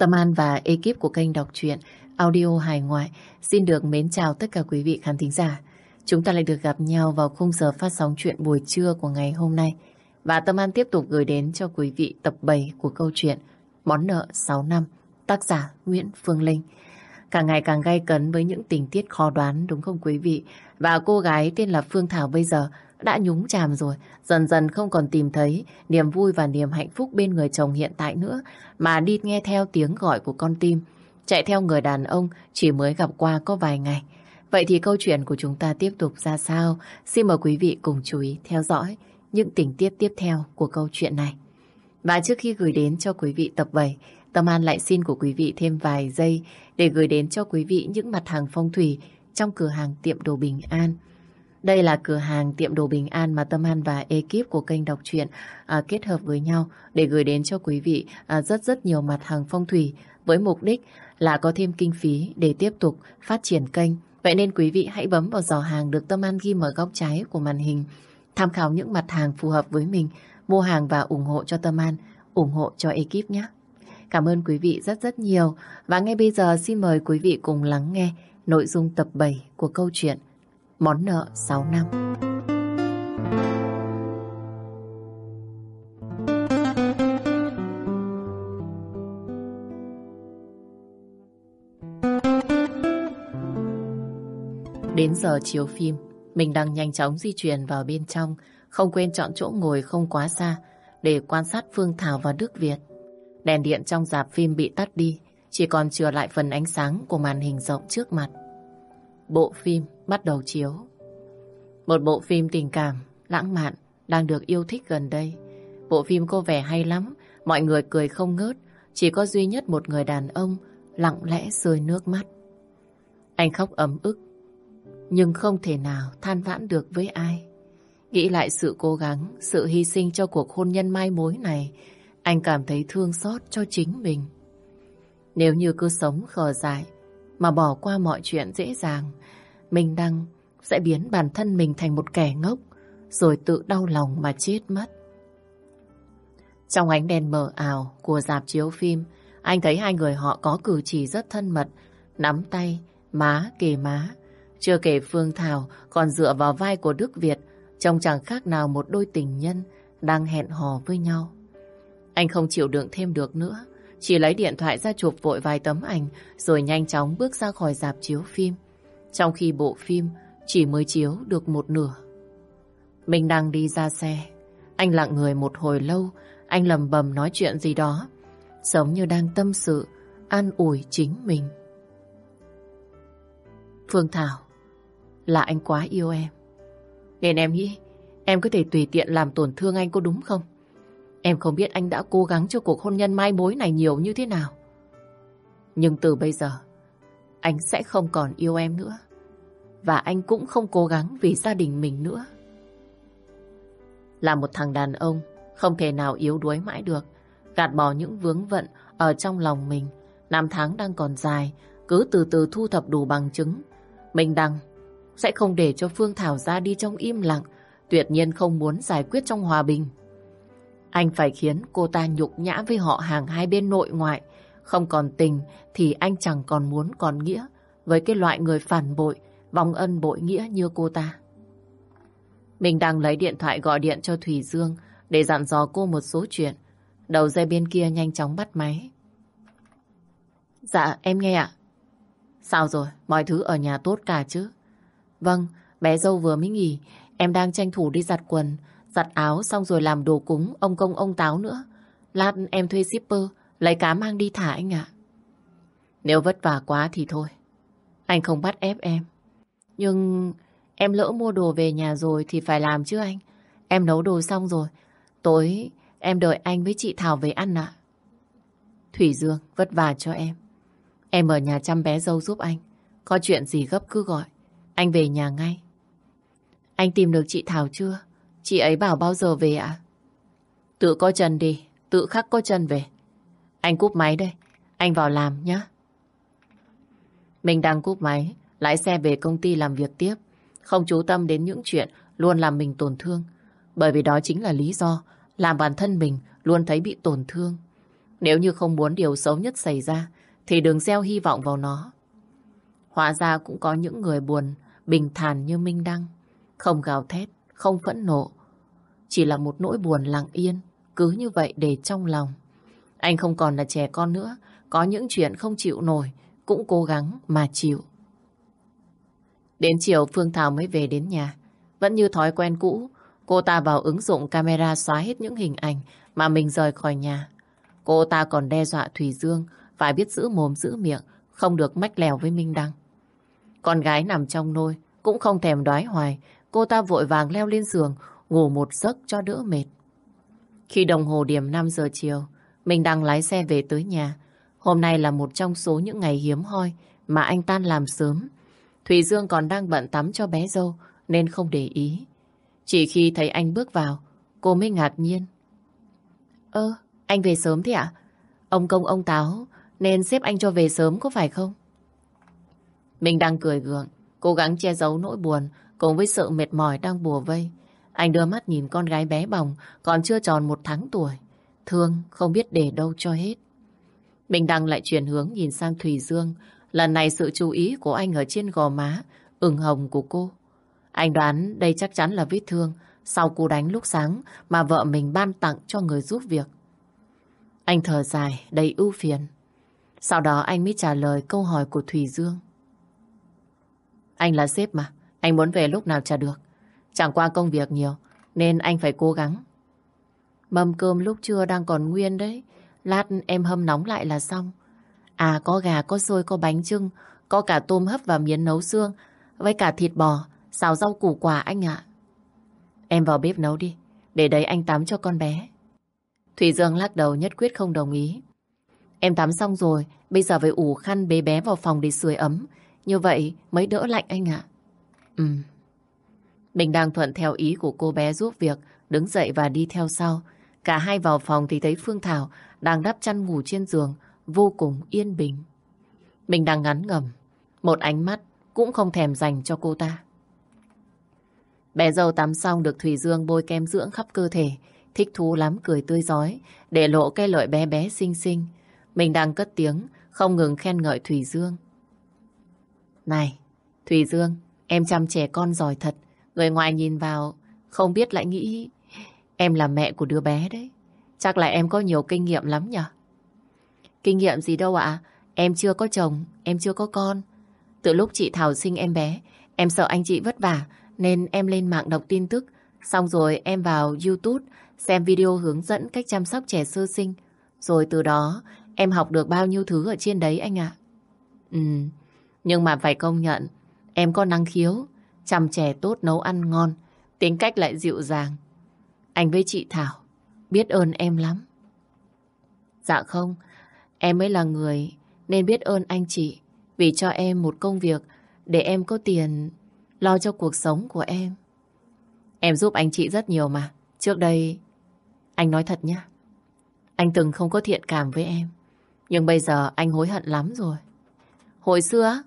Tâm An và ekip của kênh đọc truyện audio hài ngoại xin được mến chào tất cả quý vị khán thính giả. Chúng ta lại được gặp nhau vào khung giờ phát sóng chuyện buổi trưa của ngày hôm nay. Và Tâm An tiếp tục gửi đến cho quý vị tập 7 của câu chuyện Món nợ 6 năm, tác giả Nguyễn Phương Linh. Càng ngày càng gay cấn với những tình tiết khó đoán đúng không quý vị? Và cô gái tên là Phương Thảo bây giờ đã nhúng chàm rồi, dần dần không còn tìm thấy niềm vui và niềm hạnh phúc bên người chồng hiện tại nữa, mà đi nghe theo tiếng gọi của con tim, chạy theo người đàn ông chỉ mới gặp qua có vài ngày. Vậy thì câu chuyện của chúng ta tiếp tục ra sao? Xin mời quý vị cùng chú ý theo dõi những tình tiết tiếp theo của câu chuyện này. Và trước khi gửi đến cho quý vị tập 7, Tâm An lại xin của quý vị thêm vài giây để gửi đến cho quý vị những mặt hàng phong thủy trong cửa hàng tiệm đồ Bình An. Đây là cửa hàng tiệm đồ Bình An mà Tâm An và ekip của kênh đọc truyện à, kết hợp với nhau để gửi đến cho quý vị à, rất rất nhiều mặt hàng phong thủy với mục đích là có thêm kinh phí để tiếp tục phát triển kênh. Vậy nên quý vị hãy bấm vào giỏ hàng được Tâm An ghi ở góc trái của màn hình. Tham khảo những mặt hàng phù hợp với mình, mua hàng và ủng hộ cho Tâm An, ủng hộ cho ekip nhé. Cảm ơn quý vị rất rất nhiều. Và ngay bây giờ xin mời quý vị cùng lắng nghe nội dung tập 7 của câu chuyện Món nợ 6 năm. Đến giờ chiếu phim, mình đang nhanh chóng di chuyển vào bên trong, không quên chọn chỗ ngồi không quá xa để quan sát Phương Thảo và Đức Việt. Đèn điện trong dạp phim bị tắt đi, chỉ còn chừa lại phần ánh sáng của màn hình rộng trước mặt. Bộ phim bắt đầu chiếu. Một bộ phim tình cảm, lãng mạn, đang được yêu thích gần đây. Bộ phim có vẻ hay lắm, mọi người cười không ngớt, chỉ có duy nhất một người đàn ông lặng lẽ rơi nước mắt. Anh khóc ấm ức, nhưng không thể nào than vãn được với ai. Nghĩ lại sự cố gắng, sự hy sinh cho cuộc hôn nhân mai mối này, anh cảm thấy thương xót cho chính mình. Nếu như cứ sống khờ dại mà bỏ qua mọi chuyện dễ dàng, minh đăng sẽ biến bản thân mình thành một kẻ ngốc rồi tự đau lòng mà chết mất. Trong ánh đèn mờ ảo của dạp chiếu phim, anh thấy hai người họ có cử chỉ rất thân mật, nắm tay, má kề má. Chưa kể Phương Thảo còn dựa vào vai của Đức Việt, trông chẳng khác nào một đôi tình nhân đang hẹn hò với nhau. Anh không chịu đựng thêm được nữa, chỉ lấy điện thoại ra chụp vội vài tấm ảnh rồi nhanh chóng bước ra khỏi dạp chiếu phim. Trong khi bộ phim chỉ mới chiếu được một nửa. Mình đang đi ra xe, anh lặng người một hồi lâu, anh lầm bầm nói chuyện gì đó, giống như đang tâm sự, an ủi chính mình. Phương Thảo, là anh quá yêu em. Nên em nghĩ em có thể tùy tiện làm tổn thương anh có đúng không? Em không biết anh đã cố gắng cho cuộc hôn nhân mai mối này nhiều như thế nào. Nhưng từ bây giờ, anh sẽ không còn yêu em nữa. Và anh cũng không cố gắng vì gia đình mình nữa. Là một thằng đàn ông, không thể nào yếu đuối mãi được. Gạt bỏ những vướng vận ở trong lòng mình. Năm tháng đang còn dài, cứ từ từ thu thập đủ bằng chứng. Mình đăng sẽ không để cho Phương Thảo ra đi trong im lặng, tuyệt nhiên không muốn giải quyết trong hòa bình. Anh phải khiến cô ta nhục nhã với họ hàng hai bên nội ngoại. Không còn tình thì anh chẳng còn muốn còn nghĩa với cái loại người phản bội, vong ân bội nghĩa như cô ta. Mình đang lấy điện thoại gọi điện cho Thủy Dương để dặn dò cô một số chuyện. Đầu dây bên kia nhanh chóng bắt máy. Dạ, em nghe ạ. Sao rồi, mọi thứ ở nhà tốt cả chứ? Vâng, bé dâu vừa mới nghỉ, em đang tranh thủ đi giặt quần, giặt áo xong rồi làm đồ cúng ông công ông táo nữa. Lát em thuê shipper, lấy cá mang đi thả anh ạ. Nếu vất vả quá thì thôi. Anh không bắt ép em. Nhưng em lỡ mua đồ về nhà rồi thì phải làm chứ anh. Em nấu đồ xong rồi. Tối em đợi anh với chị Thảo về ăn ạ. Thủy Dương vất vả cho em. Em ở nhà chăm bé dâu giúp anh. Có chuyện gì gấp cứ gọi. Anh về nhà ngay. Anh tìm được chị Thảo chưa? Chị ấy bảo bao giờ về ạ? Tự có chân đi, tự khắc có chân về. Anh cúp máy đây, anh vào làm nhé. Mình đang cúp máy, lái xe về công ty làm việc tiếp. Không chú tâm đến những chuyện luôn làm mình tổn thương. Bởi vì đó chính là lý do làm bản thân mình luôn thấy bị tổn thương. Nếu như không muốn điều xấu nhất xảy ra, thì đừng gieo hy vọng vào nó. Hóa ra cũng có những người buồn, bình thản như Minh Đăng. Không gào thét, không phẫn nộ. Chỉ là một nỗi buồn lặng yên, cứ như vậy để trong lòng. Anh không còn là trẻ con nữa, có những chuyện không chịu nổi, cũng cố gắng mà chịu. Đến chiều Phương Thảo mới về đến nhà. Vẫn như thói quen cũ, cô ta vào ứng dụng camera xóa hết những hình ảnh mà mình rời khỏi nhà. Cô ta còn đe dọa thủy Dương phải biết giữ mồm giữ miệng, không được mách lèo với Minh Đăng. Con gái nằm trong nôi, cũng không thèm đoái hoài, cô ta vội vàng leo lên giường, ngủ một giấc cho đỡ mệt. Khi đồng hồ điểm 5 giờ chiều, mình đang lái xe về tới nhà. Hôm nay là một trong số những ngày hiếm hoi mà anh tan làm sớm. Thùy Dương còn đang bận tắm cho bé dâu nên không để ý. Chỉ khi thấy anh bước vào, cô mới ngạc nhiên. Ơ, anh về sớm thế ạ? Ông công ông táo nên xếp anh cho về sớm có phải không? Mình đang cười gượng, cố gắng che giấu nỗi buồn cùng với sự mệt mỏi đang bùa vây. Anh đưa mắt nhìn con gái bé bỏng còn chưa tròn một tháng tuổi. Thương không biết để đâu cho hết. Mình đang lại chuyển hướng nhìn sang Thùy Dương. Lần này sự chú ý của anh ở trên gò má, ửng hồng của cô. Anh đoán đây chắc chắn là vết thương sau cú đánh lúc sáng mà vợ mình ban tặng cho người giúp việc. Anh thở dài, đầy ưu phiền. Sau đó anh mới trả lời câu hỏi của Thùy Dương. Anh là sếp mà, anh muốn về lúc nào trả được. Chẳng qua công việc nhiều, nên anh phải cố gắng. Mâm cơm lúc trưa đang còn nguyên đấy. Lát em hâm nóng lại là xong. À có gà, có xôi, có bánh trưng, có cả tôm hấp và miến nấu xương, với cả thịt bò, xào rau củ quả anh ạ. Em vào bếp nấu đi, để đấy anh tắm cho con bé. Thủy Dương lắc đầu nhất quyết không đồng ý. Em tắm xong rồi, bây giờ phải ủ khăn bế bé vào phòng để sưởi ấm. Như vậy mới đỡ lạnh anh ạ. Ừ. Mình đang thuận theo ý của cô bé giúp việc, đứng dậy và đi theo sau. Cả hai vào phòng thì thấy Phương Thảo đang đắp chăn ngủ trên giường, vô cùng yên bình. Mình đang ngắn ngầm, một ánh mắt cũng không thèm dành cho cô ta. Bé dâu tắm xong được Thủy Dương bôi kem dưỡng khắp cơ thể, thích thú lắm cười tươi giói, để lộ cái lợi bé bé xinh xinh. Mình đang cất tiếng, không ngừng khen ngợi Thủy Dương. Này, Thủy Dương, em chăm trẻ con giỏi thật. Người ngoài nhìn vào, không biết lại nghĩ em là mẹ của đứa bé đấy. Chắc là em có nhiều kinh nghiệm lắm nhỉ? Kinh nghiệm gì đâu ạ? Em chưa có chồng, em chưa có con. Từ lúc chị Thảo sinh em bé, em sợ anh chị vất vả, nên em lên mạng đọc tin tức. Xong rồi em vào YouTube xem video hướng dẫn cách chăm sóc trẻ sơ sinh. Rồi từ đó em học được bao nhiêu thứ ở trên đấy anh ạ. Ừ, nhưng mà phải công nhận, em có năng khiếu, chăm trẻ tốt nấu ăn ngon, tính cách lại dịu dàng. Anh với chị Thảo biết ơn em lắm. Dạ không, em mới là người nên biết ơn anh chị vì cho em một công việc để em có tiền lo cho cuộc sống của em. Em giúp anh chị rất nhiều mà. Trước đây, anh nói thật nhá. Anh từng không có thiện cảm với em. Nhưng bây giờ anh hối hận lắm rồi. Hồi xưa,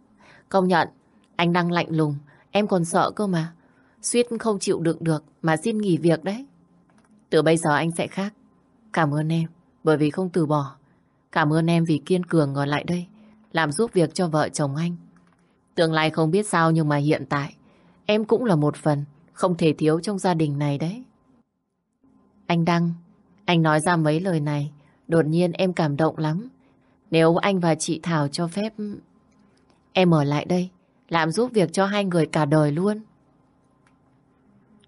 công nhận, anh đang lạnh lùng. Em còn sợ cơ mà. Suýt không chịu đựng được mà xin nghỉ việc đấy. Từ bây giờ anh sẽ khác. Cảm ơn em bởi vì không từ bỏ. Cảm ơn em vì kiên cường ở lại đây. Làm giúp việc cho vợ chồng anh. Tương lai không biết sao nhưng mà hiện tại em cũng là một phần không thể thiếu trong gia đình này đấy. Anh Đăng, anh nói ra mấy lời này, đột nhiên em cảm động lắm. Nếu anh và chị Thảo cho phép, em ở lại đây, làm giúp việc cho hai người cả đời luôn.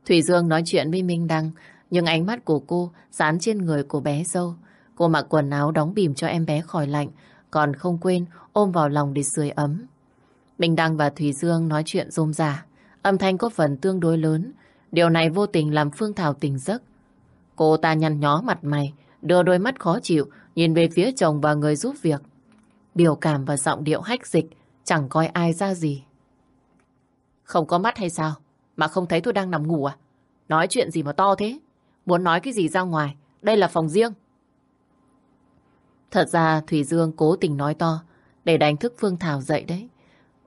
Thủy Dương nói chuyện với Minh Đăng, nhưng ánh mắt của cô dán trên người của bé dâu. Cô mặc quần áo đóng bìm cho em bé khỏi lạnh, còn không quên ôm vào lòng để sưởi ấm. Minh Đăng và Thủy Dương nói chuyện rôm rả, âm thanh có phần tương đối lớn. Điều này vô tình làm Phương Thảo tỉnh giấc. Cô ta nhăn nhó mặt mày, đưa đôi mắt khó chịu, nhìn về phía chồng và người giúp việc. Biểu cảm và giọng điệu hách dịch, chẳng coi ai ra gì. Không có mắt hay sao? Mà không thấy tôi đang nằm ngủ à? Nói chuyện gì mà to thế? Muốn nói cái gì ra ngoài? Đây là phòng riêng. Thật ra Thủy Dương cố tình nói to để đánh thức Phương Thảo dậy đấy.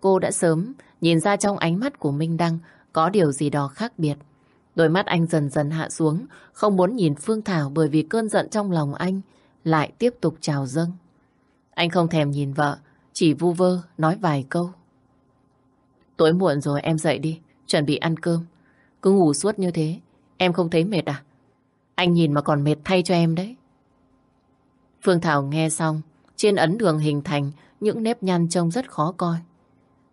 Cô đã sớm nhìn ra trong ánh mắt của Minh Đăng có điều gì đó khác biệt. Đôi mắt anh dần dần hạ xuống, không muốn nhìn Phương Thảo bởi vì cơn giận trong lòng anh lại tiếp tục trào dâng. Anh không thèm nhìn vợ, chỉ vu vơ nói vài câu. Tối muộn rồi em dậy đi, chuẩn bị ăn cơm. Cứ ngủ suốt như thế, em không thấy mệt à? Anh nhìn mà còn mệt thay cho em đấy. Phương Thảo nghe xong, trên ấn đường hình thành những nếp nhăn trông rất khó coi.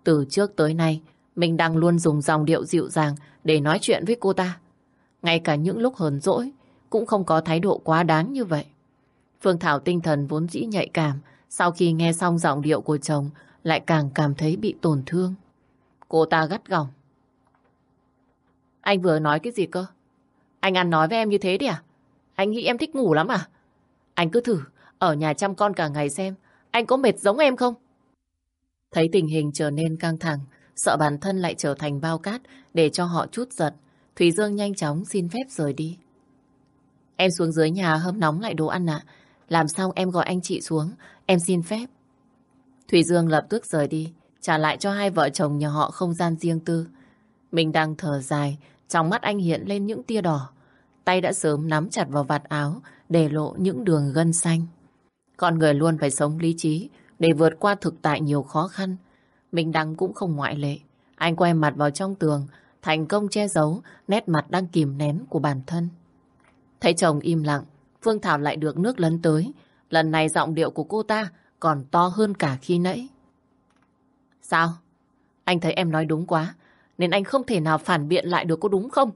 Từ trước tới nay, mình đang luôn dùng dòng điệu dịu dàng để nói chuyện với cô ta. Ngay cả những lúc hờn dỗi, cũng không có thái độ quá đáng như vậy. Phương Thảo tinh thần vốn dĩ nhạy cảm, sau khi nghe xong giọng điệu của chồng, lại càng cảm thấy bị tổn thương. Cô ta gắt gỏng. Anh vừa nói cái gì cơ? Anh ăn nói với em như thế đi à? Anh nghĩ em thích ngủ lắm à? Anh cứ thử, ở nhà chăm con cả ngày xem, anh có mệt giống em không? Thấy tình hình trở nên căng thẳng, sợ bản thân lại trở thành bao cát để cho họ chút giật, Thủy Dương nhanh chóng xin phép rời đi. Em xuống dưới nhà hâm nóng lại đồ ăn ạ. Làm xong em gọi anh chị xuống, em xin phép. Thủy Dương lập tức rời đi, trả lại cho hai vợ chồng nhà họ không gian riêng tư. Mình đang thở dài, trong mắt anh hiện lên những tia đỏ. Tay đã sớm nắm chặt vào vạt áo, để lộ những đường gân xanh. Con người luôn phải sống lý trí để vượt qua thực tại nhiều khó khăn. Mình Đăng cũng không ngoại lệ. Anh quay mặt vào trong tường, thành công che giấu nét mặt đang kìm nén của bản thân. Thấy chồng im lặng, Phương Thảo lại được nước lấn tới. Lần này giọng điệu của cô ta còn to hơn cả khi nãy. Sao? Anh thấy em nói đúng quá, nên anh không thể nào phản biện lại được có đúng không?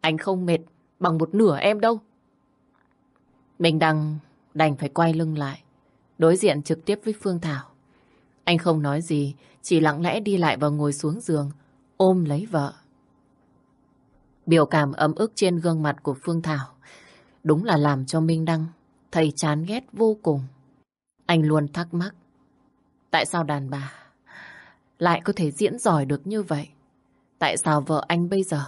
Anh không mệt bằng một nửa em đâu. Mình đang đành phải quay lưng lại, đối diện trực tiếp với Phương Thảo. Anh không nói gì, chỉ lặng lẽ đi lại và ngồi xuống giường, ôm lấy vợ. Biểu cảm ấm ức trên gương mặt của Phương Thảo đúng là làm cho Minh Đăng thầy chán ghét vô cùng. Anh luôn thắc mắc, tại sao đàn bà lại có thể diễn giỏi được như vậy? Tại sao vợ anh bây giờ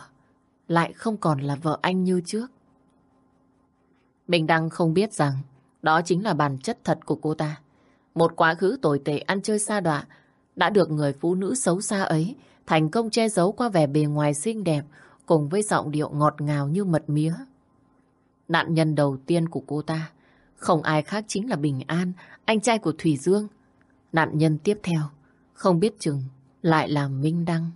lại không còn là vợ anh như trước? Mình Đăng không biết rằng đó chính là bản chất thật của cô ta. Một quá khứ tồi tệ ăn chơi xa đọa đã được người phụ nữ xấu xa ấy thành công che giấu qua vẻ bề ngoài xinh đẹp cùng với giọng điệu ngọt ngào như mật mía. Nạn nhân đầu tiên của cô ta không ai khác chính là Bình An, anh trai của Thủy Dương. Nạn nhân tiếp theo, không biết chừng, lại là Minh Đăng.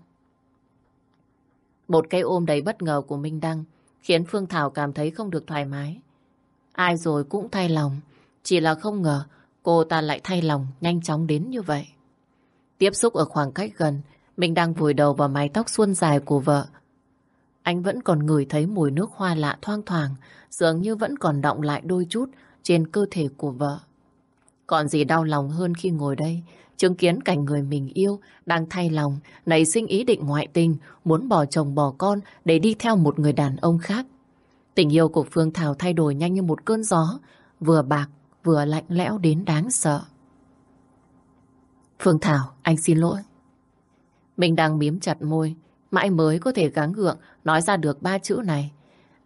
Một cái ôm đầy bất ngờ của Minh Đăng khiến Phương Thảo cảm thấy không được thoải mái. Ai rồi cũng thay lòng, chỉ là không ngờ cô ta lại thay lòng nhanh chóng đến như vậy. Tiếp xúc ở khoảng cách gần, Minh Đăng vùi đầu vào mái tóc suôn dài của vợ. Anh vẫn còn ngửi thấy mùi nước hoa lạ thoang thoảng, dường như vẫn còn động lại đôi chút trên cơ thể của vợ. Còn gì đau lòng hơn khi ngồi đây, chứng kiến cảnh người mình yêu đang thay lòng, nảy sinh ý định ngoại tình, muốn bỏ chồng bỏ con để đi theo một người đàn ông khác. Tình yêu của Phương Thảo thay đổi nhanh như một cơn gió, vừa bạc vừa lạnh lẽo đến đáng sợ. Phương Thảo, anh xin lỗi. Mình đang miếm chặt môi, mãi mới có thể gắng gượng nói ra được ba chữ này.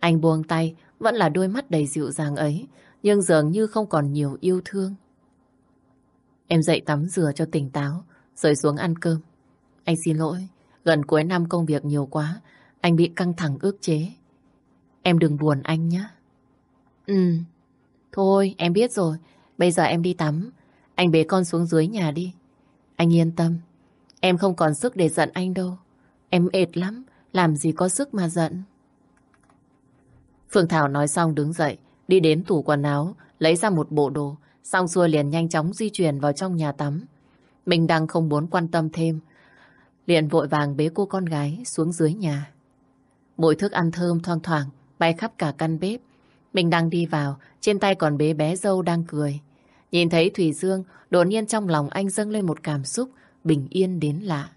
Anh buông tay, vẫn là đôi mắt đầy dịu dàng ấy, nhưng dường như không còn nhiều yêu thương. Em dậy tắm rửa cho tỉnh táo, rồi xuống ăn cơm. Anh xin lỗi, gần cuối năm công việc nhiều quá, anh bị căng thẳng ước chế. Em đừng buồn anh nhé. Ừ, thôi em biết rồi, bây giờ em đi tắm, anh bế con xuống dưới nhà đi. Anh yên tâm, em không còn sức để giận anh đâu. Em ệt lắm, làm gì có sức mà giận. Phương Thảo nói xong đứng dậy, đi đến tủ quần áo, lấy ra một bộ đồ, xong xuôi liền nhanh chóng di chuyển vào trong nhà tắm. Mình đang không muốn quan tâm thêm, liền vội vàng bế cô con gái xuống dưới nhà. Mùi thức ăn thơm thoang thoảng, bay khắp cả căn bếp. Mình đang đi vào, trên tay còn bế bé dâu đang cười. Nhìn thấy Thủy Dương, đột nhiên trong lòng anh dâng lên một cảm xúc bình yên đến lạ.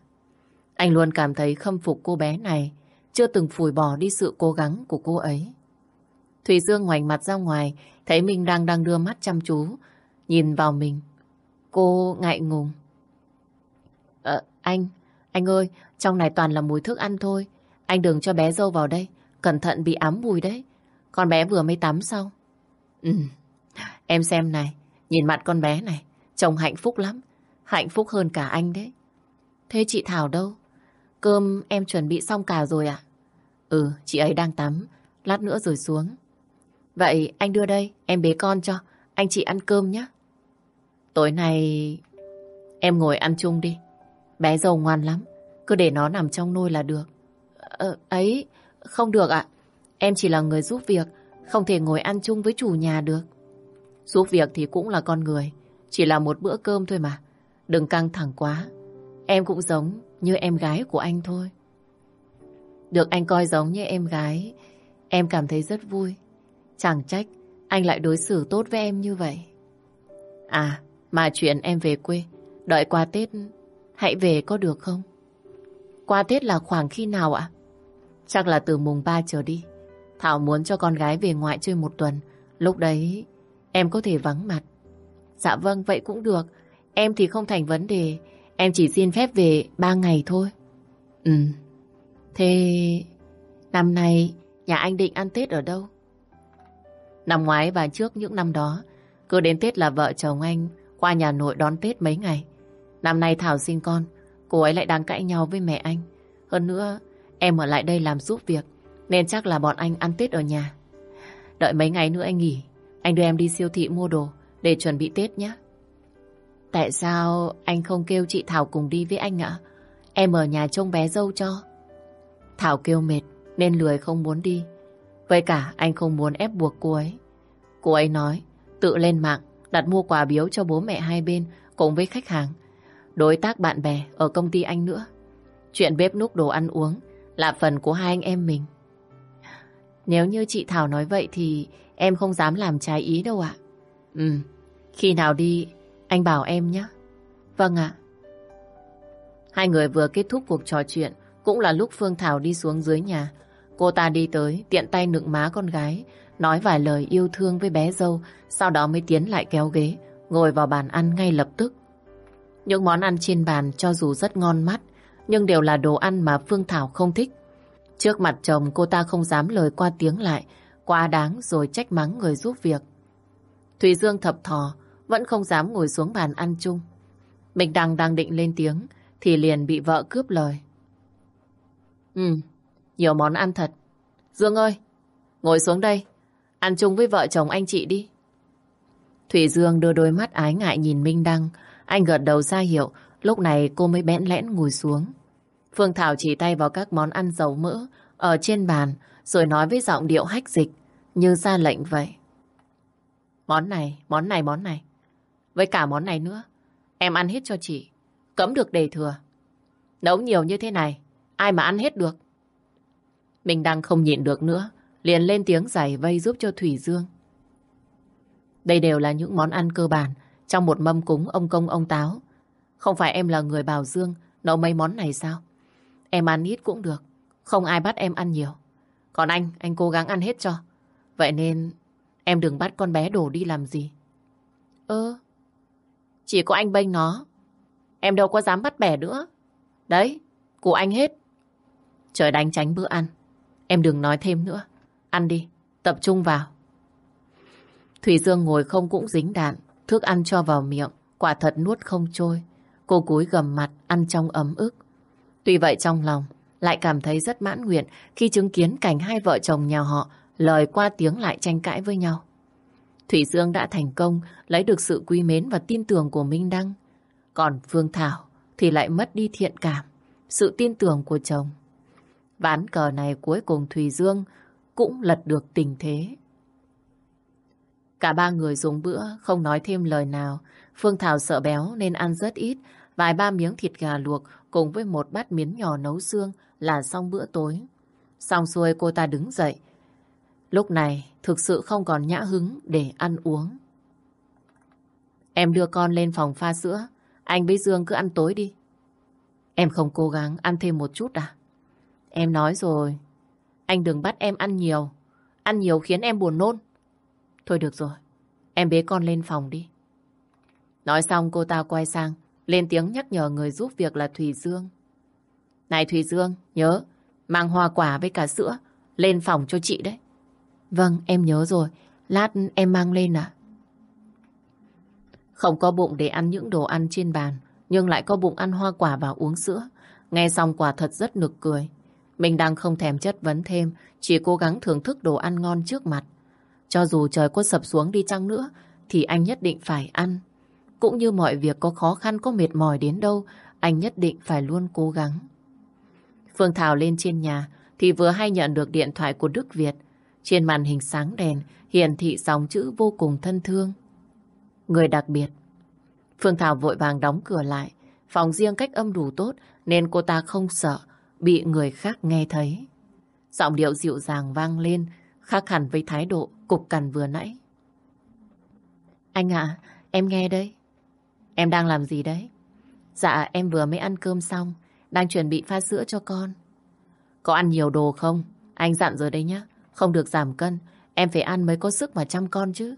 Anh luôn cảm thấy khâm phục cô bé này, chưa từng phủi bỏ đi sự cố gắng của cô ấy. Thủy Dương ngoảnh mặt ra ngoài, thấy mình đang đang đưa mắt chăm chú, nhìn vào mình. Cô ngại ngùng. À, anh, anh ơi, trong này toàn là mùi thức ăn thôi. Anh đừng cho bé dâu vào đây, cẩn thận bị ám mùi đấy. Con bé vừa mới tắm xong. Ừ, em xem này, nhìn mặt con bé này, chồng hạnh phúc lắm. Hạnh phúc hơn cả anh đấy. Thế chị Thảo đâu? Cơm em chuẩn bị xong cả rồi ạ? Ừ, chị ấy đang tắm. Lát nữa rồi xuống. Vậy anh đưa đây, em bế con cho. anh chị ăn cơm nhé. Tối nay em ngồi ăn chung đi. Bé dâu ngoan lắm, cứ để nó nằm trong nôi là được. Ờ, ấy, không được ạ. Em chỉ là người giúp việc, không thể ngồi ăn chung với chủ nhà được. Giúp việc thì cũng là con người, chỉ là một bữa cơm thôi mà. Đừng căng thẳng quá. Em cũng giống như em gái của anh thôi. Được anh coi giống như em gái, em cảm thấy rất vui. Chẳng trách anh lại đối xử tốt với em như vậy. À, mà chuyện em về quê, đợi qua Tết hãy về có được không? Qua Tết là khoảng khi nào ạ? Chắc là từ mùng 3 trở đi. Thảo muốn cho con gái về ngoại chơi một tuần. Lúc đấy em có thể vắng mặt. Dạ vâng, vậy cũng được. Em thì không thành vấn đề. Em chỉ xin phép về 3 ngày thôi. Ừ. Thế năm nay nhà anh định ăn Tết ở đâu? Năm ngoái và trước những năm đó, cứ đến Tết là vợ chồng anh qua nhà nội đón Tết mấy ngày. Năm nay Thảo sinh con, cô ấy lại đang cãi nhau với mẹ anh. Hơn nữa, em ở lại đây làm giúp việc, nên chắc là bọn anh ăn Tết ở nhà. Đợi mấy ngày nữa anh nghỉ, anh đưa em đi siêu thị mua đồ để chuẩn bị Tết nhé. Tại sao anh không kêu chị Thảo cùng đi với anh ạ? Em ở nhà trông bé dâu cho. Thảo kêu mệt nên lười không muốn đi. Với cả anh không muốn ép buộc cô ấy. Cô ấy nói tự lên mạng đặt mua quà biếu cho bố mẹ hai bên cùng với khách hàng, đối tác bạn bè ở công ty anh nữa. Chuyện bếp núc đồ ăn uống là phần của hai anh em mình. Nếu như chị Thảo nói vậy thì em không dám làm trái ý đâu ạ. Ừ, khi nào đi anh bảo em nhé. Vâng ạ. Hai người vừa kết thúc cuộc trò chuyện cũng là lúc Phương Thảo đi xuống dưới nhà. Cô ta đi tới, tiện tay nựng má con gái, nói vài lời yêu thương với bé dâu, sau đó mới tiến lại kéo ghế, ngồi vào bàn ăn ngay lập tức. Những món ăn trên bàn cho dù rất ngon mắt, nhưng đều là đồ ăn mà Phương Thảo không thích. Trước mặt chồng cô ta không dám lời qua tiếng lại, quá đáng rồi trách mắng người giúp việc. Thùy Dương thập thò, vẫn không dám ngồi xuống bàn ăn chung. Mình đang đang định lên tiếng, thì liền bị vợ cướp lời. Ừ, nhiều món ăn thật. Dương ơi, ngồi xuống đây, ăn chung với vợ chồng anh chị đi. Thủy Dương đưa đôi mắt ái ngại nhìn Minh Đăng. Anh gật đầu ra hiệu, lúc này cô mới bẽn lẽn ngồi xuống. Phương Thảo chỉ tay vào các món ăn dầu mỡ ở trên bàn, rồi nói với giọng điệu hách dịch, như ra lệnh vậy. Món này, món này, món này. Với cả món này nữa, em ăn hết cho chị. Cấm được đề thừa. Nấu nhiều như thế này, ai mà ăn hết được. Mình đang không nhịn được nữa, liền lên tiếng giải vây giúp cho Thủy Dương. Đây đều là những món ăn cơ bản trong một mâm cúng ông công ông táo. Không phải em là người bảo Dương nấu mấy món này sao? Em ăn ít cũng được, không ai bắt em ăn nhiều. Còn anh, anh cố gắng ăn hết cho. Vậy nên em đừng bắt con bé đổ đi làm gì. Ơ, chỉ có anh bênh nó. Em đâu có dám bắt bẻ nữa. Đấy, của anh hết. Trời đánh tránh bữa ăn. Em đừng nói thêm nữa. Ăn đi, tập trung vào. Thủy Dương ngồi không cũng dính đạn, thức ăn cho vào miệng, quả thật nuốt không trôi. Cô cúi gầm mặt, ăn trong ấm ức. Tuy vậy trong lòng, lại cảm thấy rất mãn nguyện khi chứng kiến cảnh hai vợ chồng nhà họ lời qua tiếng lại tranh cãi với nhau. Thủy Dương đã thành công lấy được sự quý mến và tin tưởng của Minh Đăng. Còn Phương Thảo thì lại mất đi thiện cảm, sự tin tưởng của chồng. Ván cờ này cuối cùng Thủy Dương cũng lật được tình thế. Cả ba người dùng bữa, không nói thêm lời nào. Phương Thảo sợ béo nên ăn rất ít, vài ba miếng thịt gà luộc cùng với một bát miến nhỏ nấu xương là xong bữa tối. Xong xuôi cô ta đứng dậy. Lúc này thực sự không còn nhã hứng để ăn uống. Em đưa con lên phòng pha sữa, anh với Dương cứ ăn tối đi. Em không cố gắng ăn thêm một chút à? Em nói rồi, anh đừng bắt em ăn nhiều. Ăn nhiều khiến em buồn nôn. Thôi được rồi, em bế con lên phòng đi. Nói xong cô ta quay sang, lên tiếng nhắc nhở người giúp việc là Thùy Dương. Này Thùy Dương, nhớ, mang hoa quả với cả sữa, lên phòng cho chị đấy. Vâng, em nhớ rồi, lát em mang lên à? Không có bụng để ăn những đồ ăn trên bàn, nhưng lại có bụng ăn hoa quả và uống sữa. Nghe xong quả thật rất nực cười. Mình đang không thèm chất vấn thêm, chỉ cố gắng thưởng thức đồ ăn ngon trước mặt. Cho dù trời có sập xuống đi chăng nữa, thì anh nhất định phải ăn. Cũng như mọi việc có khó khăn có mệt mỏi đến đâu, anh nhất định phải luôn cố gắng. Phương Thảo lên trên nhà thì vừa hay nhận được điện thoại của Đức Việt. Trên màn hình sáng đèn hiển thị dòng chữ vô cùng thân thương. Người đặc biệt. Phương Thảo vội vàng đóng cửa lại. Phòng riêng cách âm đủ tốt nên cô ta không sợ bị người khác nghe thấy. Giọng điệu dịu dàng vang lên khác hẳn với thái độ cục cằn vừa nãy. Anh ạ, em nghe đấy. Em đang làm gì đấy? Dạ, em vừa mới ăn cơm xong, đang chuẩn bị pha sữa cho con. Có ăn nhiều đồ không? Anh dặn rồi đấy nhá, không được giảm cân. Em phải ăn mới có sức mà chăm con chứ.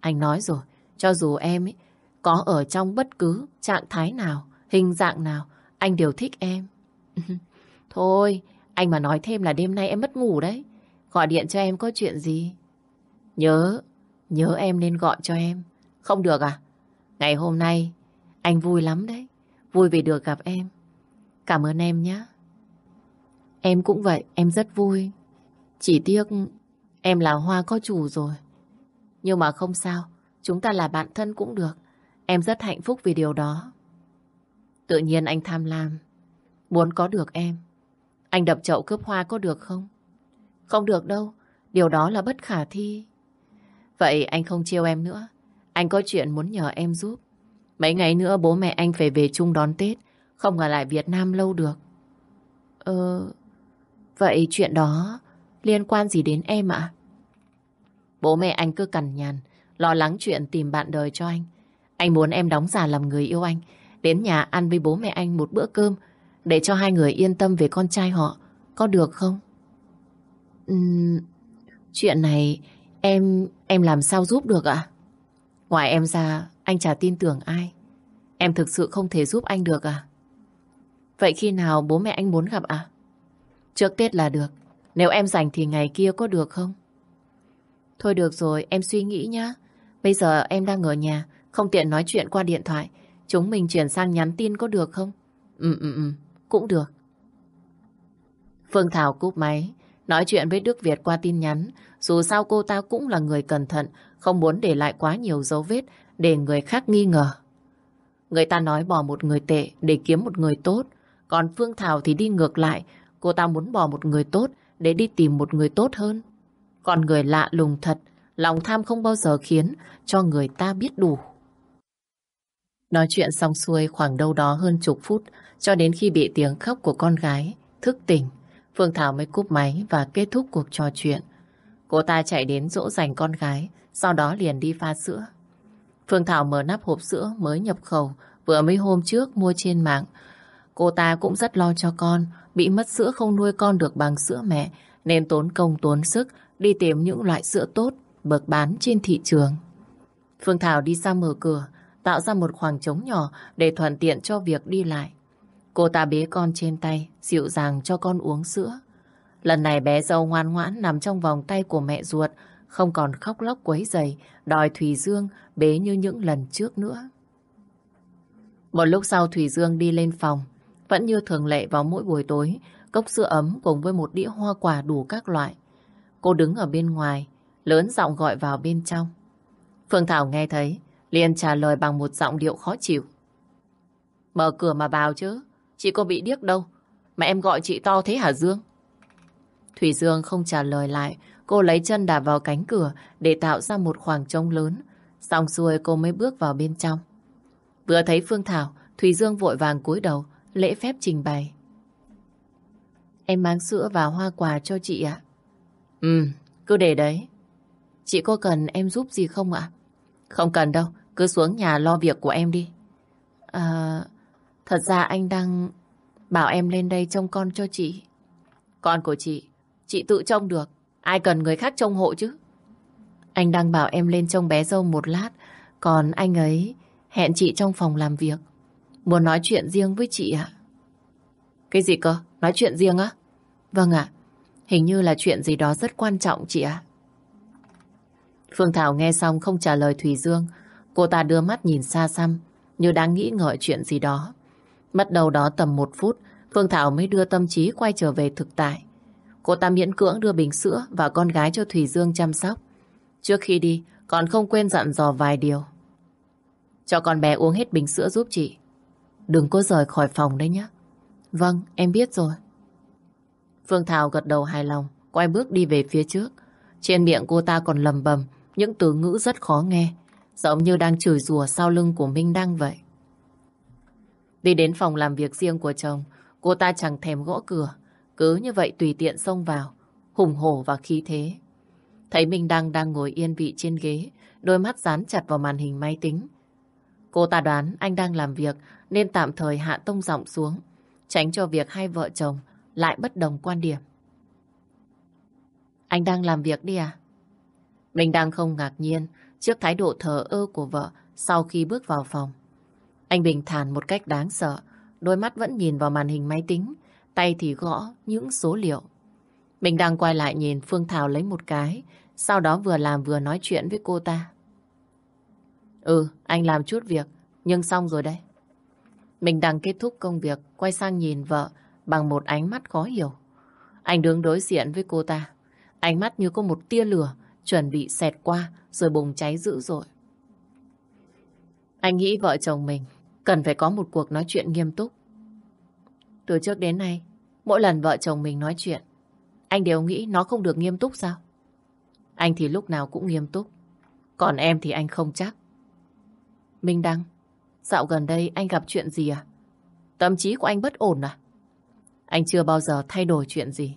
Anh nói rồi, cho dù em ấy có ở trong bất cứ trạng thái nào, hình dạng nào, anh đều thích em. Thôi, anh mà nói thêm là đêm nay em mất ngủ đấy. Gọi điện cho em có chuyện gì? Nhớ, nhớ em nên gọi cho em. Không được à? Ngày hôm nay, anh vui lắm đấy. Vui vì được gặp em. Cảm ơn em nhé. Em cũng vậy, em rất vui. Chỉ tiếc em là Hoa có chủ rồi. Nhưng mà không sao, chúng ta là bạn thân cũng được. Em rất hạnh phúc vì điều đó. Tự nhiên anh tham lam, muốn có được em. Anh đập chậu cướp hoa có được không? Không được đâu, điều đó là bất khả thi. Vậy anh không chiêu em nữa. Anh có chuyện muốn nhờ em giúp. Mấy ngày nữa bố mẹ anh phải về chung đón Tết, không ở lại Việt Nam lâu được. Ờ, vậy chuyện đó liên quan gì đến em ạ? Bố mẹ anh cứ cằn nhằn, lo lắng chuyện tìm bạn đời cho anh. Anh muốn em đóng giả làm người yêu anh, đến nhà ăn với bố mẹ anh một bữa cơm, để cho hai người yên tâm về con trai họ. Có được không? Uhm, chuyện này em em làm sao giúp được ạ? Ngoài em ra, anh chả tin tưởng ai. Em thực sự không thể giúp anh được à? Vậy khi nào bố mẹ anh muốn gặp à? Trước Tết là được. Nếu em rảnh thì ngày kia có được không? Thôi được rồi, em suy nghĩ nhá. Bây giờ em đang ở nhà, không tiện nói chuyện qua điện thoại. Chúng mình chuyển sang nhắn tin có được không? Ừ, ừ, ừ, cũng được. Phương Thảo cúp máy, nói chuyện với Đức Việt qua tin nhắn. Dù sao cô ta cũng là người cẩn thận, không muốn để lại quá nhiều dấu vết để người khác nghi ngờ. Người ta nói bỏ một người tệ để kiếm một người tốt, còn Phương Thảo thì đi ngược lại, cô ta muốn bỏ một người tốt để đi tìm một người tốt hơn. Còn người lạ lùng thật, lòng tham không bao giờ khiến cho người ta biết đủ. Nói chuyện xong xuôi khoảng đâu đó hơn chục phút, cho đến khi bị tiếng khóc của con gái thức tỉnh, Phương Thảo mới cúp máy và kết thúc cuộc trò chuyện. Cô ta chạy đến dỗ dành con gái, sau đó liền đi pha sữa. Phương Thảo mở nắp hộp sữa mới nhập khẩu, vừa mấy hôm trước mua trên mạng. Cô ta cũng rất lo cho con, bị mất sữa không nuôi con được bằng sữa mẹ, nên tốn công tốn sức đi tìm những loại sữa tốt, bậc bán trên thị trường. Phương Thảo đi ra mở cửa, tạo ra một khoảng trống nhỏ để thuận tiện cho việc đi lại. Cô ta bế con trên tay, dịu dàng cho con uống sữa. Lần này bé dâu ngoan ngoãn nằm trong vòng tay của mẹ ruột, không còn khóc lóc quấy giày, đòi Thùy Dương bế như những lần trước nữa. Một lúc sau Thùy Dương đi lên phòng, vẫn như thường lệ vào mỗi buổi tối, cốc sữa ấm cùng với một đĩa hoa quả đủ các loại. Cô đứng ở bên ngoài, lớn giọng gọi vào bên trong. Phương Thảo nghe thấy, liền trả lời bằng một giọng điệu khó chịu. Mở cửa mà vào chứ, chị có bị điếc đâu, mà em gọi chị to thế hả Dương? Thủy Dương không trả lời lại, cô lấy chân đạp vào cánh cửa để tạo ra một khoảng trống lớn. Xong xuôi cô mới bước vào bên trong. Vừa thấy Phương Thảo, Thủy Dương vội vàng cúi đầu, lễ phép trình bày. Em mang sữa và hoa quả cho chị ạ. Ừ, cứ để đấy. Chị có cần em giúp gì không ạ? Không cần đâu, cứ xuống nhà lo việc của em đi. À, thật ra anh đang bảo em lên đây trông con cho chị. Con của chị Chị tự trông được. Ai cần người khác trông hộ chứ? Anh đang bảo em lên trông bé dâu một lát. Còn anh ấy hẹn chị trong phòng làm việc. Muốn nói chuyện riêng với chị ạ. Cái gì cơ? Nói chuyện riêng á? Vâng ạ. Hình như là chuyện gì đó rất quan trọng chị ạ. Phương Thảo nghe xong không trả lời Thùy Dương. Cô ta đưa mắt nhìn xa xăm, như đang nghĩ ngợi chuyện gì đó. Mất đầu đó tầm một phút Phương Thảo mới đưa tâm trí quay trở về thực tại. Cô ta miễn cưỡng đưa bình sữa và con gái cho Thủy Dương chăm sóc. Trước khi đi, Còn không quên dặn dò vài điều. Cho con bé uống hết bình sữa giúp chị. Đừng có rời khỏi phòng đấy nhé. Vâng, em biết rồi. Phương Thảo gật đầu hài lòng, quay bước đi về phía trước. Trên miệng cô ta còn lầm bầm những từ ngữ rất khó nghe, giống như đang chửi rủa sau lưng của Minh Đăng vậy. Đi đến phòng làm việc riêng của chồng, cô ta chẳng thèm gõ cửa, cứ như vậy tùy tiện xông vào, hùng hổ và khí thế. Thấy Minh Đăng đang ngồi yên vị trên ghế, đôi mắt dán chặt vào màn hình máy tính. Cô ta đoán anh đang làm việc nên tạm thời hạ tông giọng xuống, tránh cho việc hai vợ chồng lại bất đồng quan điểm. Anh đang làm việc đi à? Mình đang không ngạc nhiên trước thái độ thờ ơ của vợ sau khi bước vào phòng. Anh bình thản một cách đáng sợ, đôi mắt vẫn nhìn vào màn hình máy tính, tay thì gõ những số liệu. Mình đang quay lại nhìn Phương Thảo lấy một cái, sau đó vừa làm vừa nói chuyện với cô ta. Ừ, anh làm chút việc, nhưng xong rồi đây. Mình đang kết thúc công việc, quay sang nhìn vợ bằng một ánh mắt khó hiểu. Anh đứng đối diện với cô ta. Ánh mắt như có một tia lửa chuẩn bị xẹt qua rồi bùng cháy dữ dội. Anh nghĩ vợ chồng mình cần phải có một cuộc nói chuyện nghiêm túc. Từ trước đến nay, mỗi lần vợ chồng mình nói chuyện, anh đều nghĩ nó không được nghiêm túc sao? Anh thì lúc nào cũng nghiêm túc, còn em thì anh không chắc. Minh Đăng, dạo gần đây anh gặp chuyện gì à? Tâm trí của anh bất ổn à? Anh chưa bao giờ thay đổi chuyện gì.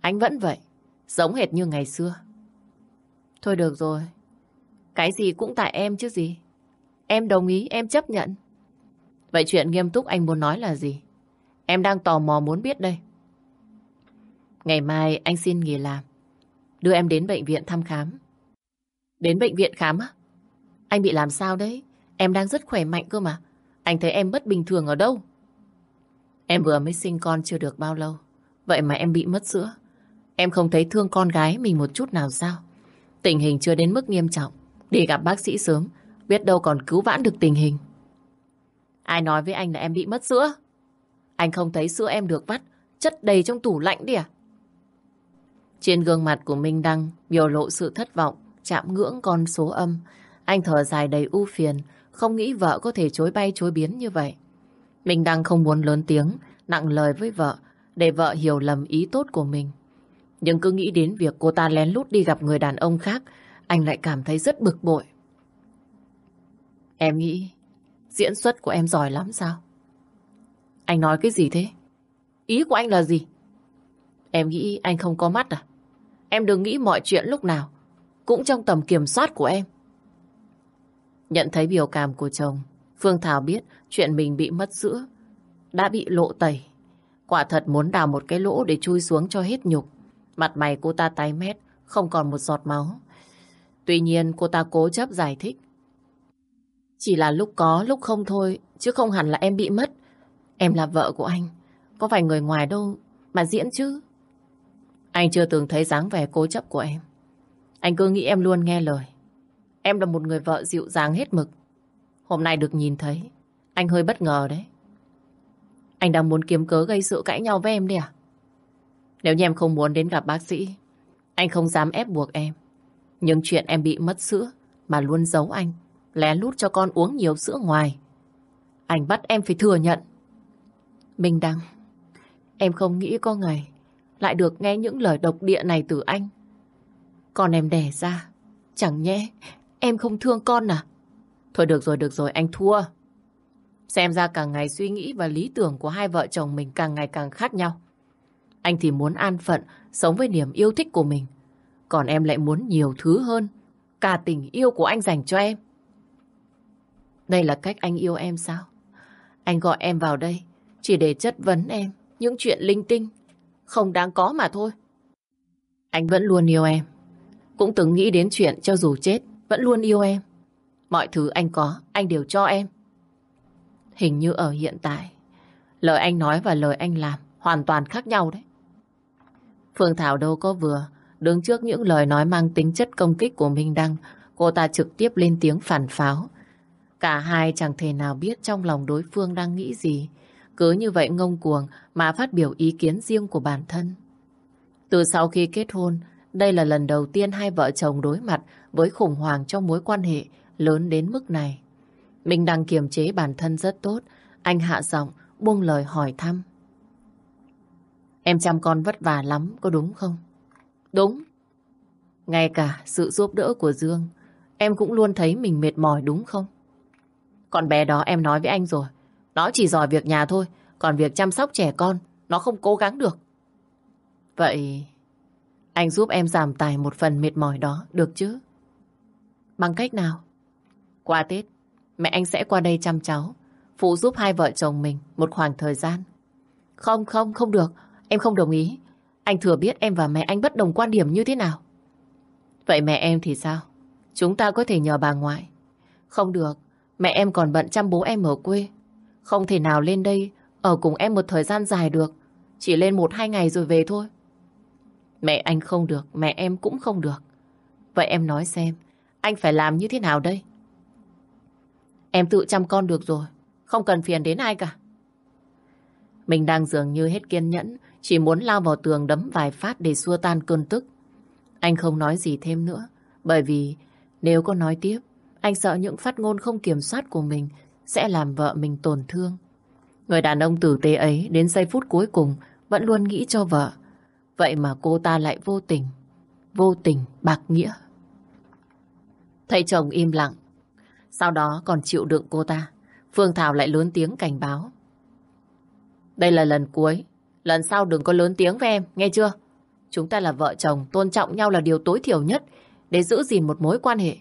Anh vẫn vậy, giống hệt như ngày xưa. Thôi được rồi, cái gì cũng tại em chứ gì. Em đồng ý, em chấp nhận. Vậy chuyện nghiêm túc anh muốn nói là gì? Em đang tò mò muốn biết đây. Ngày mai anh xin nghỉ làm. Đưa em đến bệnh viện thăm khám. Đến bệnh viện khám á? Anh bị làm sao đấy? Em đang rất khỏe mạnh cơ mà. Anh thấy em bất bình thường ở đâu? Em vừa mới sinh con chưa được bao lâu. Vậy mà em bị mất sữa. Em không thấy thương con gái mình một chút nào sao? Tình hình chưa đến mức nghiêm trọng. Đi gặp bác sĩ sớm. Biết đâu còn cứu vãn được tình hình. Ai nói với anh là em bị mất sữa? Anh không thấy sữa em được vắt, chất đầy trong tủ lạnh đi à? Trên gương mặt của Minh Đăng biểu lộ sự thất vọng, chạm ngưỡng con số âm. Anh thở dài đầy u phiền, không nghĩ vợ có thể chối bay chối biến như vậy. Minh Đăng không muốn lớn tiếng, nặng lời với vợ, để vợ hiểu lầm ý tốt của mình. Nhưng cứ nghĩ đến việc cô ta lén lút đi gặp người đàn ông khác, anh lại cảm thấy rất bực bội. Em nghĩ diễn xuất của em giỏi lắm sao? Anh nói cái gì thế? Ý của anh là gì? Em nghĩ anh không có mắt à? Em đừng nghĩ mọi chuyện lúc nào cũng trong tầm kiểm soát của em. Nhận thấy biểu cảm của chồng, Phương Thảo biết chuyện mình bị mất sữa, đã bị lộ tẩy. Quả thật muốn đào một cái lỗ để chui xuống cho hết nhục. Mặt mày cô ta tái mét, không còn một giọt máu. Tuy nhiên cô ta cố chấp giải thích. Chỉ là lúc có, lúc không thôi, chứ không hẳn là em bị mất. Em là vợ của anh, có phải người ngoài đâu mà diễn chứ. Anh chưa từng thấy dáng vẻ cố chấp của em. Anh cứ nghĩ em luôn nghe lời. Em là một người vợ dịu dàng hết mực. Hôm nay được nhìn thấy, anh hơi bất ngờ đấy. Anh đang muốn kiếm cớ gây sự cãi nhau với em đấy à? Nếu như em không muốn đến gặp bác sĩ, anh không dám ép buộc em. Nhưng chuyện em bị mất sữa mà luôn giấu anh, lén lút cho con uống nhiều sữa ngoài. Anh bắt em phải thừa nhận. Minh Đăng, em không nghĩ có ngày lại được nghe những lời độc địa này từ anh. Con em đẻ ra, chẳng nhẽ em không thương con à? Thôi được rồi, được rồi, anh thua. Xem ra càng ngày suy nghĩ và lý tưởng của hai vợ chồng mình càng ngày càng khác nhau. Anh thì muốn an phận, sống với niềm yêu thích của mình. Còn em lại muốn nhiều thứ hơn. Cả tình yêu của anh dành cho em. Đây là cách anh yêu em sao? Anh gọi em vào đây chỉ để chất vấn em những chuyện linh tinh. Không đáng có mà thôi. Anh vẫn luôn yêu em. Cũng từng nghĩ đến chuyện cho dù chết vẫn luôn yêu em. Mọi thứ anh có, anh đều cho em. Hình như ở hiện tại, lời anh nói và lời anh làm hoàn toàn khác nhau đấy. Phương Thảo đâu có vừa, đứng trước những lời nói mang tính chất công kích của Minh Đăng, cô ta trực tiếp lên tiếng phản pháo. Cả hai chẳng thể nào biết trong lòng đối phương đang nghĩ gì. Cứ như vậy ngông cuồng mà phát biểu ý kiến riêng của bản thân. Từ sau khi kết hôn, Đây là lần đầu tiên hai vợ chồng đối mặt với khủng hoảng trong mối quan hệ lớn đến mức này. Mình đang kiềm chế bản thân rất tốt. Anh hạ giọng, buông lời hỏi thăm. Em chăm con vất vả lắm, có đúng không? Đúng. Ngay cả sự giúp đỡ của Dương, em cũng luôn thấy mình mệt mỏi đúng không? Còn bé đó em nói với anh rồi, nó chỉ giỏi việc nhà thôi, còn việc chăm sóc trẻ con, nó không cố gắng được. Vậy anh giúp em giảm tài một phần mệt mỏi đó, được chứ? Bằng cách nào? Qua Tết, mẹ anh sẽ qua đây chăm cháu, phụ giúp hai vợ chồng mình một khoảng thời gian. Không, không, không được. Em không đồng ý. Anh thừa biết em và mẹ anh bất đồng quan điểm như thế nào. Vậy mẹ em thì sao? Chúng ta có thể nhờ bà ngoại. Không được. Mẹ em còn bận chăm bố em ở quê. Không thể nào lên đây ở cùng em một thời gian dài được. Chỉ lên một hai ngày rồi về thôi. Mẹ anh không được, mẹ em cũng không được. Vậy em nói xem, anh phải làm như thế nào đây? Em tự chăm con được rồi, không cần phiền đến ai cả. Mình đang dường như hết kiên nhẫn, chỉ muốn lao vào tường đấm vài phát để xua tan cơn tức. Anh không nói gì thêm nữa, bởi vì nếu có nói tiếp, anh sợ những phát ngôn không kiểm soát của mình sẽ làm vợ mình tổn thương. Người đàn ông tử tế ấy đến giây phút cuối cùng vẫn luôn nghĩ cho vợ. Vậy mà cô ta lại vô tình, vô tình bạc nghĩa. Thấy chồng im lặng, sau đó còn chịu đựng cô ta. Phương Thảo lại lớn tiếng cảnh báo. Đây là lần cuối, lần sau đừng có lớn tiếng với em, nghe chưa? Chúng ta là vợ chồng, tôn trọng nhau là điều tối thiểu nhất để giữ gìn một mối quan hệ.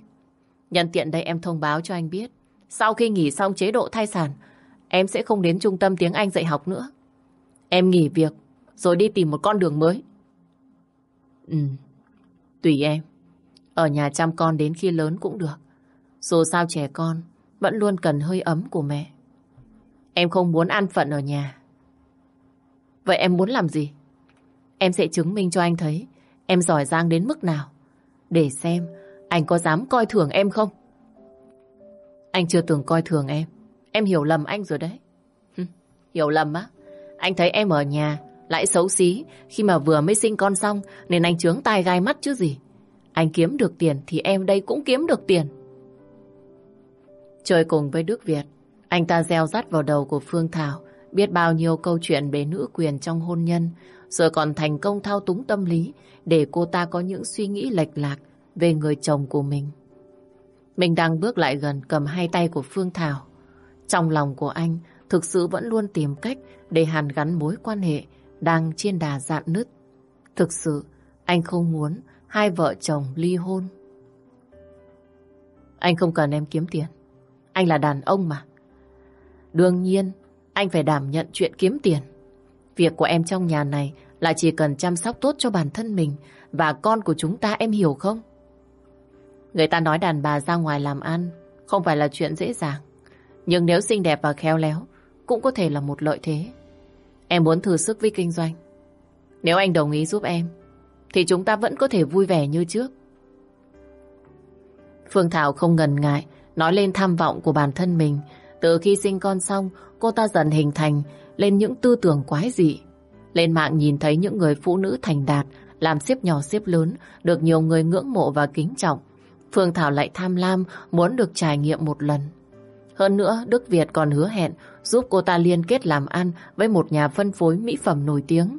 Nhân tiện đây em thông báo cho anh biết, sau khi nghỉ xong chế độ thai sản, em sẽ không đến trung tâm tiếng Anh dạy học nữa. Em nghỉ việc, rồi đi tìm một con đường mới. Ừ, tùy em. Ở nhà chăm con đến khi lớn cũng được. Dù sao trẻ con vẫn luôn cần hơi ấm của mẹ. Em không muốn ăn phận ở nhà. Vậy em muốn làm gì? Em sẽ chứng minh cho anh thấy em giỏi giang đến mức nào. Để xem anh có dám coi thường em không? Anh chưa từng coi thường em. Em hiểu lầm anh rồi đấy. hiểu lầm á? Anh thấy em ở nhà lại xấu xí khi mà vừa mới sinh con xong nên anh trướng tai gai mắt chứ gì. Anh kiếm được tiền thì em đây cũng kiếm được tiền. Chơi cùng với Đức Việt, anh ta gieo rắt vào đầu của Phương Thảo biết bao nhiêu câu chuyện về nữ quyền trong hôn nhân, rồi còn thành công thao túng tâm lý để cô ta có những suy nghĩ lệch lạc về người chồng của mình. Mình đang bước lại gần cầm hai tay của Phương Thảo. Trong lòng của anh thực sự vẫn luôn tìm cách để hàn gắn mối quan hệ đang trên đà dạn nứt. Thực sự, anh không muốn hai vợ chồng ly hôn. Anh không cần em kiếm tiền. Anh là đàn ông mà. Đương nhiên, anh phải đảm nhận chuyện kiếm tiền. Việc của em trong nhà này là chỉ cần chăm sóc tốt cho bản thân mình và con của chúng ta em hiểu không? Người ta nói đàn bà ra ngoài làm ăn không phải là chuyện dễ dàng. Nhưng nếu xinh đẹp và khéo léo cũng có thể là một lợi thế. Em muốn thử sức với kinh doanh. Nếu anh đồng ý giúp em thì chúng ta vẫn có thể vui vẻ như trước. Phương Thảo không ngần ngại nói lên tham vọng của bản thân mình. Từ khi sinh con xong, cô ta dần hình thành lên những tư tưởng quái dị. Lên mạng nhìn thấy những người phụ nữ thành đạt, làm xếp nhỏ xếp lớn, được nhiều người ngưỡng mộ và kính trọng. Phương Thảo lại tham lam, muốn được trải nghiệm một lần. Hơn nữa, Đức Việt còn hứa hẹn giúp cô ta liên kết làm ăn với một nhà phân phối mỹ phẩm nổi tiếng.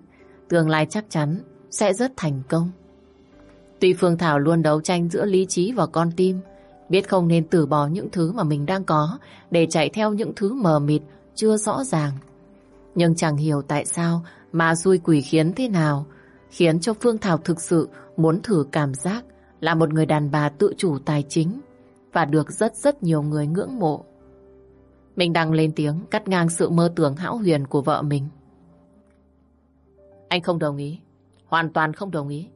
Tương lai chắc chắn sẽ rất thành công. Tuy Phương Thảo luôn đấu tranh giữa lý trí và con tim, biết không nên từ bỏ những thứ mà mình đang có để chạy theo những thứ mờ mịt, chưa rõ ràng. Nhưng chẳng hiểu tại sao mà xui quỷ khiến thế nào, khiến cho Phương Thảo thực sự muốn thử cảm giác là một người đàn bà tự chủ tài chính và được rất rất nhiều người ngưỡng mộ. Mình đang lên tiếng cắt ngang sự mơ tưởng hão huyền của vợ mình. Anh không đồng ý. Hoàn toàn không đồng ý.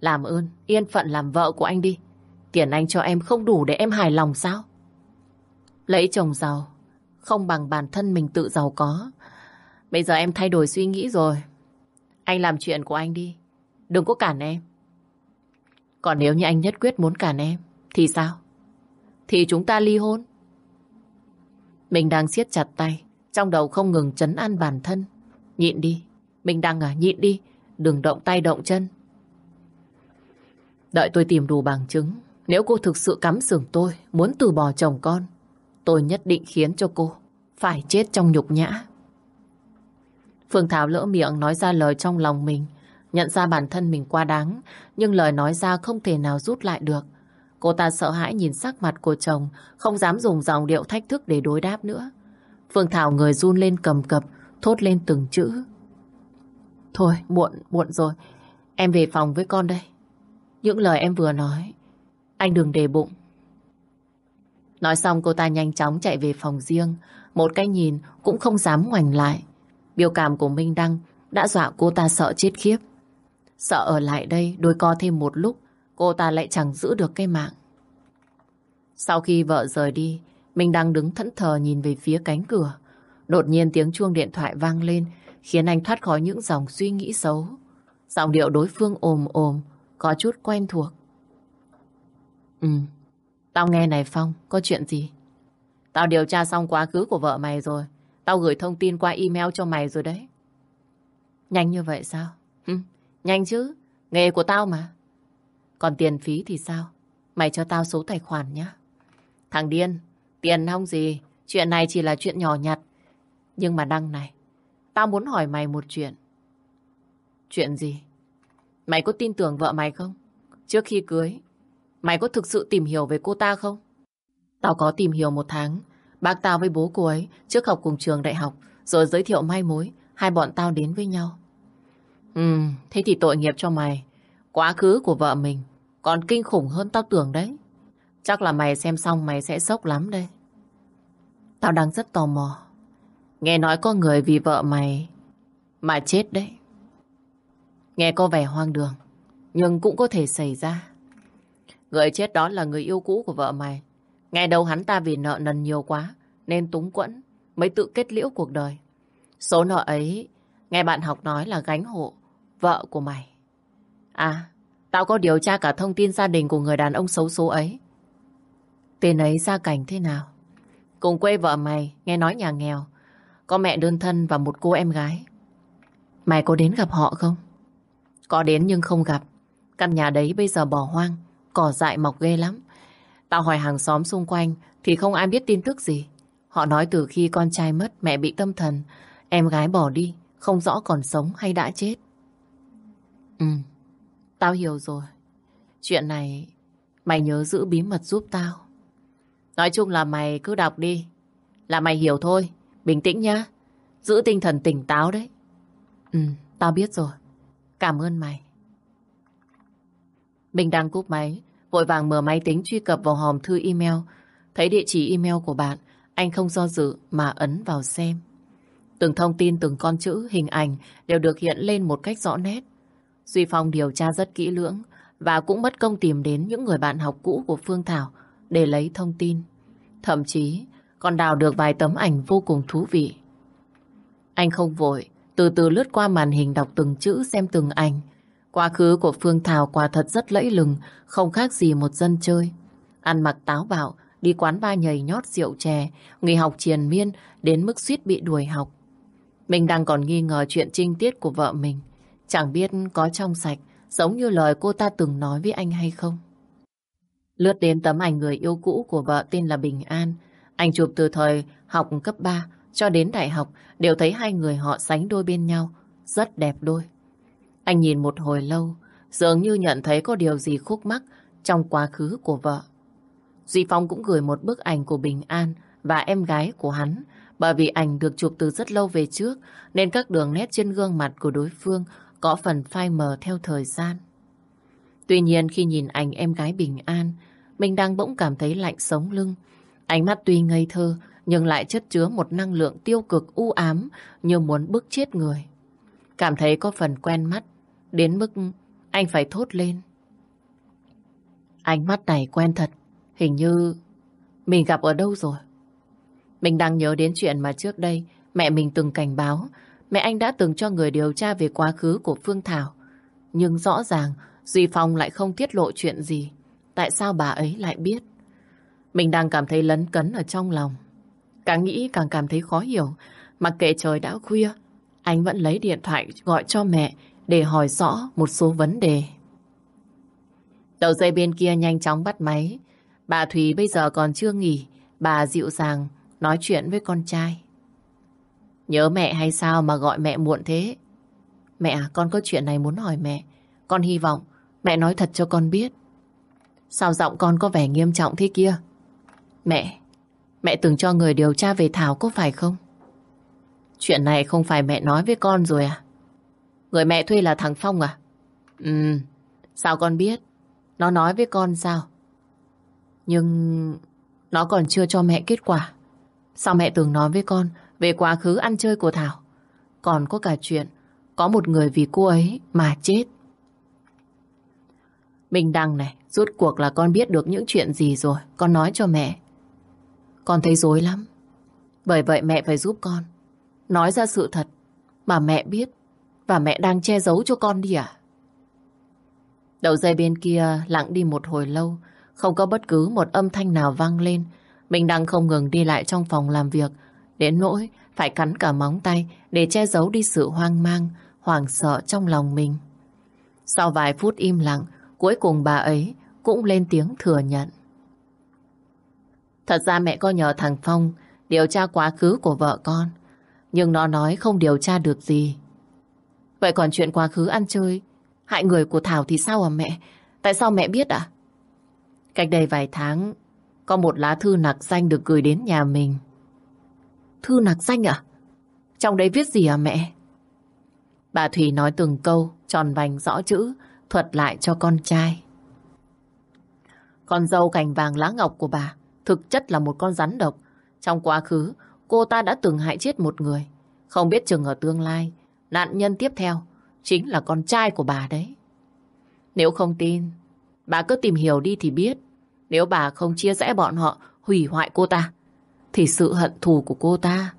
Làm ơn, yên phận làm vợ của anh đi. Tiền anh cho em không đủ để em hài lòng sao? Lấy chồng giàu, không bằng bản thân mình tự giàu có. Bây giờ em thay đổi suy nghĩ rồi. Anh làm chuyện của anh đi. Đừng có cản em. Còn nếu như anh nhất quyết muốn cản em, thì sao? Thì chúng ta ly hôn. Mình đang siết chặt tay, trong đầu không ngừng chấn an bản thân. Nhịn đi, mình đang à, nhịn đi, đừng động tay động chân. Đợi tôi tìm đủ bằng chứng. Nếu cô thực sự cắm sừng tôi, muốn từ bỏ chồng con, tôi nhất định khiến cho cô phải chết trong nhục nhã. Phương Thảo lỡ miệng nói ra lời trong lòng mình, nhận ra bản thân mình quá đáng, nhưng lời nói ra không thể nào rút lại được. Cô ta sợ hãi nhìn sắc mặt của chồng, không dám dùng dòng điệu thách thức để đối đáp nữa. Phương Thảo người run lên cầm cập, thốt lên từng chữ. Thôi, muộn, muộn rồi. Em về phòng với con đây. Những lời em vừa nói, anh đừng để bụng. Nói xong cô ta nhanh chóng chạy về phòng riêng, một cái nhìn cũng không dám ngoảnh lại. Biểu cảm của Minh Đăng đã dọa cô ta sợ chết khiếp. Sợ ở lại đây đôi co thêm một lúc, cô ta lại chẳng giữ được cái mạng. Sau khi vợ rời đi, mình đang đứng thẫn thờ nhìn về phía cánh cửa. Đột nhiên tiếng chuông điện thoại vang lên, khiến anh thoát khỏi những dòng suy nghĩ xấu. Giọng điệu đối phương ồm ồm, có chút quen thuộc. Ừ, tao nghe này Phong, có chuyện gì? Tao điều tra xong quá khứ của vợ mày rồi. Tao gửi thông tin qua email cho mày rồi đấy. Nhanh như vậy sao? Nhanh chứ, nghề của tao mà. Còn tiền phí thì sao? Mày cho tao số tài khoản nhá. Thằng điên, tiền không gì, chuyện này chỉ là chuyện nhỏ nhặt. Nhưng mà đăng này, tao muốn hỏi mày một chuyện. Chuyện gì? Mày có tin tưởng vợ mày không? Trước khi cưới, mày có thực sự tìm hiểu về cô ta không? Tao có tìm hiểu một tháng. Bác tao với bố cô ấy trước học cùng trường đại học, rồi giới thiệu mai mối, hai bọn tao đến với nhau. Ừ, thế thì tội nghiệp cho mày. Quá khứ của vợ mình còn kinh khủng hơn tao tưởng đấy. Chắc là mày xem xong mày sẽ sốc lắm đây. Tao đang rất tò mò. Nghe nói có người vì vợ mày mà chết đấy. Nghe có vẻ hoang đường, nhưng cũng có thể xảy ra. Người chết đó là người yêu cũ của vợ mày. Ngày đầu hắn ta vì nợ nần nhiều quá, nên túng quẫn, mới tự kết liễu cuộc đời. Số nợ ấy, nghe bạn học nói là gánh hộ vợ của mày. À, tao có điều tra cả thông tin gia đình của người đàn ông xấu số ấy. Tên ấy gia cảnh thế nào? Cùng quê vợ mày, nghe nói nhà nghèo. Có mẹ đơn thân và một cô em gái. Mày có đến gặp họ không? Có đến nhưng không gặp. Căn nhà đấy bây giờ bỏ hoang, cỏ dại mọc ghê lắm. Tao hỏi hàng xóm xung quanh thì không ai biết tin tức gì. Họ nói từ khi con trai mất mẹ bị tâm thần, em gái bỏ đi, không rõ còn sống hay đã chết. Ừ, tao hiểu rồi. Chuyện này mày nhớ giữ bí mật giúp tao. Nói chung là mày cứ đọc đi. Là mày hiểu thôi. Bình tĩnh nhá. Giữ tinh thần tỉnh táo đấy. Ừ, tao biết rồi. Cảm ơn mày. Mình đang cúp máy, vội vàng mở máy tính truy cập vào hòm thư email. Thấy địa chỉ email của bạn, anh không do dự mà ấn vào xem. Từng thông tin, từng con chữ, hình ảnh đều được hiện lên một cách rõ nét. Duy Phong điều tra rất kỹ lưỡng và cũng mất công tìm đến những người bạn học cũ của Phương Thảo để lấy thông tin. Thậm chí còn đào được vài tấm ảnh vô cùng thú vị. Anh không vội, từ từ lướt qua màn hình đọc từng chữ xem từng ảnh. Quá khứ của Phương Thảo quả thật rất lẫy lừng, không khác gì một dân chơi. Ăn mặc táo bạo, đi quán ba nhầy nhót rượu chè, nghỉ học triền miên đến mức suýt bị đuổi học. Mình đang còn nghi ngờ chuyện trinh tiết của vợ mình. Chẳng biết có trong sạch, giống như lời cô ta từng nói với anh hay không. Lướt đến tấm ảnh người yêu cũ của vợ tên là Bình An. Anh chụp từ thời học cấp 3 cho đến đại học đều thấy hai người họ sánh đôi bên nhau. Rất đẹp đôi. Anh nhìn một hồi lâu, dường như nhận thấy có điều gì khúc mắc trong quá khứ của vợ. Duy Phong cũng gửi một bức ảnh của Bình An và em gái của hắn bởi vì ảnh được chụp từ rất lâu về trước nên các đường nét trên gương mặt của đối phương có phần phai mờ theo thời gian. Tuy nhiên khi nhìn ảnh em gái bình an, mình đang bỗng cảm thấy lạnh sống lưng. Ánh mắt tuy ngây thơ, nhưng lại chất chứa một năng lượng tiêu cực u ám như muốn bức chết người. Cảm thấy có phần quen mắt, đến mức anh phải thốt lên. Ánh mắt này quen thật, hình như mình gặp ở đâu rồi. Mình đang nhớ đến chuyện mà trước đây mẹ mình từng cảnh báo, mẹ anh đã từng cho người điều tra về quá khứ của Phương Thảo. Nhưng rõ ràng Duy Phong lại không tiết lộ chuyện gì. Tại sao bà ấy lại biết? Mình đang cảm thấy lấn cấn ở trong lòng. Càng nghĩ càng cảm thấy khó hiểu. Mặc kệ trời đã khuya, anh vẫn lấy điện thoại gọi cho mẹ để hỏi rõ một số vấn đề. Đầu dây bên kia nhanh chóng bắt máy. Bà Thùy bây giờ còn chưa nghỉ. Bà dịu dàng nói chuyện với con trai. Nhớ mẹ hay sao mà gọi mẹ muộn thế? Mẹ, à, con có chuyện này muốn hỏi mẹ. Con hy vọng mẹ nói thật cho con biết. Sao giọng con có vẻ nghiêm trọng thế kia? Mẹ, mẹ từng cho người điều tra về Thảo có phải không? Chuyện này không phải mẹ nói với con rồi à? Người mẹ thuê là thằng Phong à? Ừ, sao con biết? Nó nói với con sao? Nhưng nó còn chưa cho mẹ kết quả. Sao mẹ từng nói với con về quá khứ ăn chơi của Thảo? Còn có cả chuyện có một người vì cô ấy mà chết. Minh Đăng này, rút cuộc là con biết được những chuyện gì rồi, con nói cho mẹ. Con thấy dối lắm. Bởi vậy mẹ phải giúp con. Nói ra sự thật mà mẹ biết và mẹ đang che giấu cho con đi à? Đầu dây bên kia lặng đi một hồi lâu, không có bất cứ một âm thanh nào vang lên. Mình đang không ngừng đi lại trong phòng làm việc, đến nỗi phải cắn cả móng tay để che giấu đi sự hoang mang, hoảng sợ trong lòng mình. Sau vài phút im lặng, cuối cùng bà ấy cũng lên tiếng thừa nhận. Thật ra mẹ có nhờ thằng Phong điều tra quá khứ của vợ con, nhưng nó nói không điều tra được gì. Vậy còn chuyện quá khứ ăn chơi, hại người của Thảo thì sao à mẹ? Tại sao mẹ biết à? Cách đây vài tháng, có một lá thư nặc danh được gửi đến nhà mình. Thư nạc danh à? Trong đấy viết gì à mẹ? Bà Thủy nói từng câu, tròn vành rõ chữ, thuật lại cho con trai. Con dâu cành vàng lá ngọc của bà thực chất là một con rắn độc. Trong quá khứ, cô ta đã từng hại chết một người. Không biết chừng ở tương lai, nạn nhân tiếp theo chính là con trai của bà đấy. Nếu không tin, bà cứ tìm hiểu đi thì biết. Nếu bà không chia rẽ bọn họ, hủy hoại cô ta, thì sự hận thù của cô ta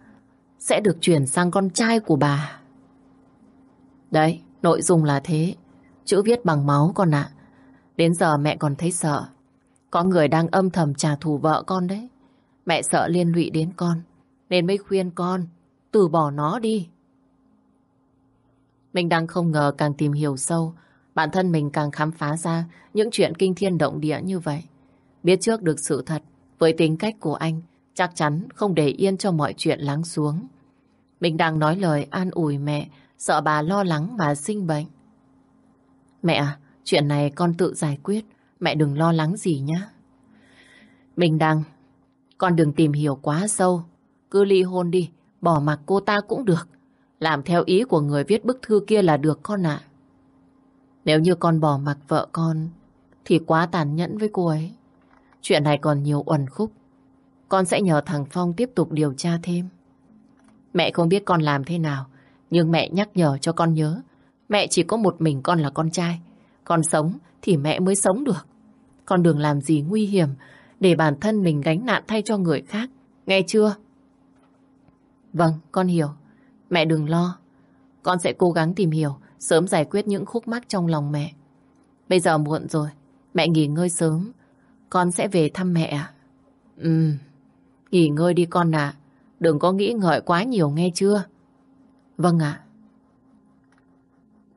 sẽ được chuyển sang con trai của bà. Đấy, nội dung là thế. Chữ viết bằng máu con ạ. Đến giờ mẹ còn thấy sợ. Có người đang âm thầm trả thù vợ con đấy. Mẹ sợ liên lụy đến con. Nên mới khuyên con từ bỏ nó đi. Mình đang không ngờ càng tìm hiểu sâu, bản thân mình càng khám phá ra những chuyện kinh thiên động địa như vậy. Biết trước được sự thật, với tính cách của anh, chắc chắn không để yên cho mọi chuyện lắng xuống. Mình đang nói lời an ủi mẹ, sợ bà lo lắng mà sinh bệnh. Mẹ à, chuyện này con tự giải quyết, mẹ đừng lo lắng gì nhé. Mình đang, con đừng tìm hiểu quá sâu, cứ ly hôn đi, bỏ mặc cô ta cũng được. Làm theo ý của người viết bức thư kia là được con ạ. Nếu như con bỏ mặc vợ con, thì quá tàn nhẫn với cô ấy. Chuyện này còn nhiều uẩn khúc. Con sẽ nhờ thằng Phong tiếp tục điều tra thêm. Mẹ không biết con làm thế nào, nhưng mẹ nhắc nhở cho con nhớ. Mẹ chỉ có một mình con là con trai. Con sống thì mẹ mới sống được. Con đừng làm gì nguy hiểm để bản thân mình gánh nạn thay cho người khác. Nghe chưa? Vâng, con hiểu. Mẹ đừng lo. Con sẽ cố gắng tìm hiểu, sớm giải quyết những khúc mắc trong lòng mẹ. Bây giờ muộn rồi, mẹ nghỉ ngơi sớm. Con sẽ về thăm mẹ à? Ừ, nghỉ ngơi đi con ạ. Đừng có nghĩ ngợi quá nhiều nghe chưa? Vâng ạ.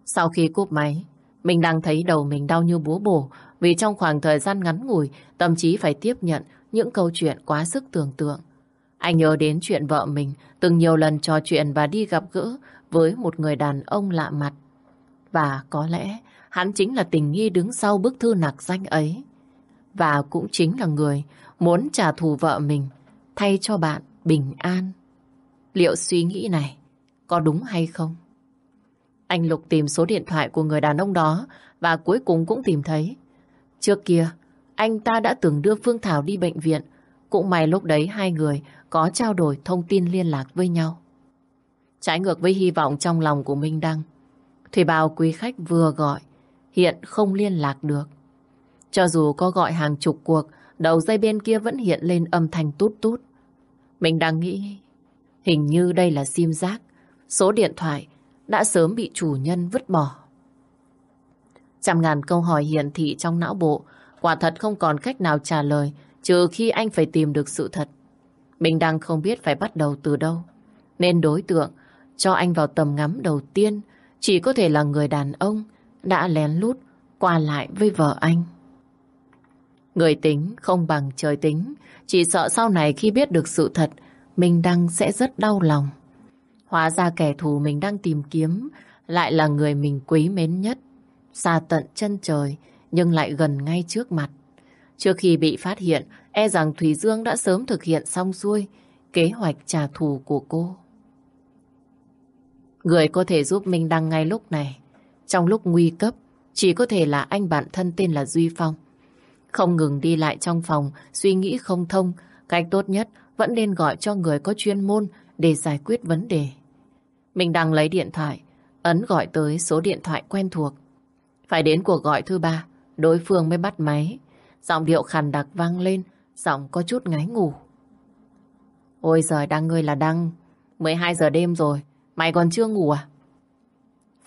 Sau khi cúp máy, mình đang thấy đầu mình đau như búa bổ vì trong khoảng thời gian ngắn ngủi tâm trí phải tiếp nhận những câu chuyện quá sức tưởng tượng. Anh nhớ đến chuyện vợ mình từng nhiều lần trò chuyện và đi gặp gỡ với một người đàn ông lạ mặt. Và có lẽ hắn chính là tình nghi đứng sau bức thư nặc danh ấy. Và cũng chính là người muốn trả thù vợ mình thay cho bạn bình an. Liệu suy nghĩ này có đúng hay không? Anh Lục tìm số điện thoại của người đàn ông đó và cuối cùng cũng tìm thấy. Trước kia, anh ta đã từng đưa Phương Thảo đi bệnh viện. Cũng may lúc đấy hai người có trao đổi thông tin liên lạc với nhau. Trái ngược với hy vọng trong lòng của Minh Đăng, Thủy bào quý khách vừa gọi, hiện không liên lạc được. Cho dù có gọi hàng chục cuộc, đầu dây bên kia vẫn hiện lên âm thanh tút tút. Mình đang nghĩ, hình như đây là sim giác, số điện thoại đã sớm bị chủ nhân vứt bỏ. Trăm ngàn câu hỏi hiển thị trong não bộ, quả thật không còn cách nào trả lời, trừ khi anh phải tìm được sự thật. Mình đang không biết phải bắt đầu từ đâu. Nên đối tượng cho anh vào tầm ngắm đầu tiên chỉ có thể là người đàn ông đã lén lút qua lại với vợ anh. Người tính không bằng trời tính, chỉ sợ sau này khi biết được sự thật, mình đang sẽ rất đau lòng. Hóa ra kẻ thù mình đang tìm kiếm lại là người mình quý mến nhất. Xa tận chân trời, nhưng lại gần ngay trước mặt. Trước khi bị phát hiện, e rằng Thủy Dương đã sớm thực hiện xong xuôi kế hoạch trả thù của cô. Người có thể giúp Minh Đăng ngay lúc này, trong lúc nguy cấp, chỉ có thể là anh bạn thân tên là Duy Phong. Không ngừng đi lại trong phòng, suy nghĩ không thông, cách tốt nhất vẫn nên gọi cho người có chuyên môn để giải quyết vấn đề. Mình đang lấy điện thoại, ấn gọi tới số điện thoại quen thuộc. Phải đến cuộc gọi thứ ba, đối phương mới bắt máy. Giọng điệu khàn đặc vang lên, giọng có chút ngáy ngủ. Ôi giời, Đăng ngươi là Đăng, 12 giờ đêm rồi, mày còn chưa ngủ à?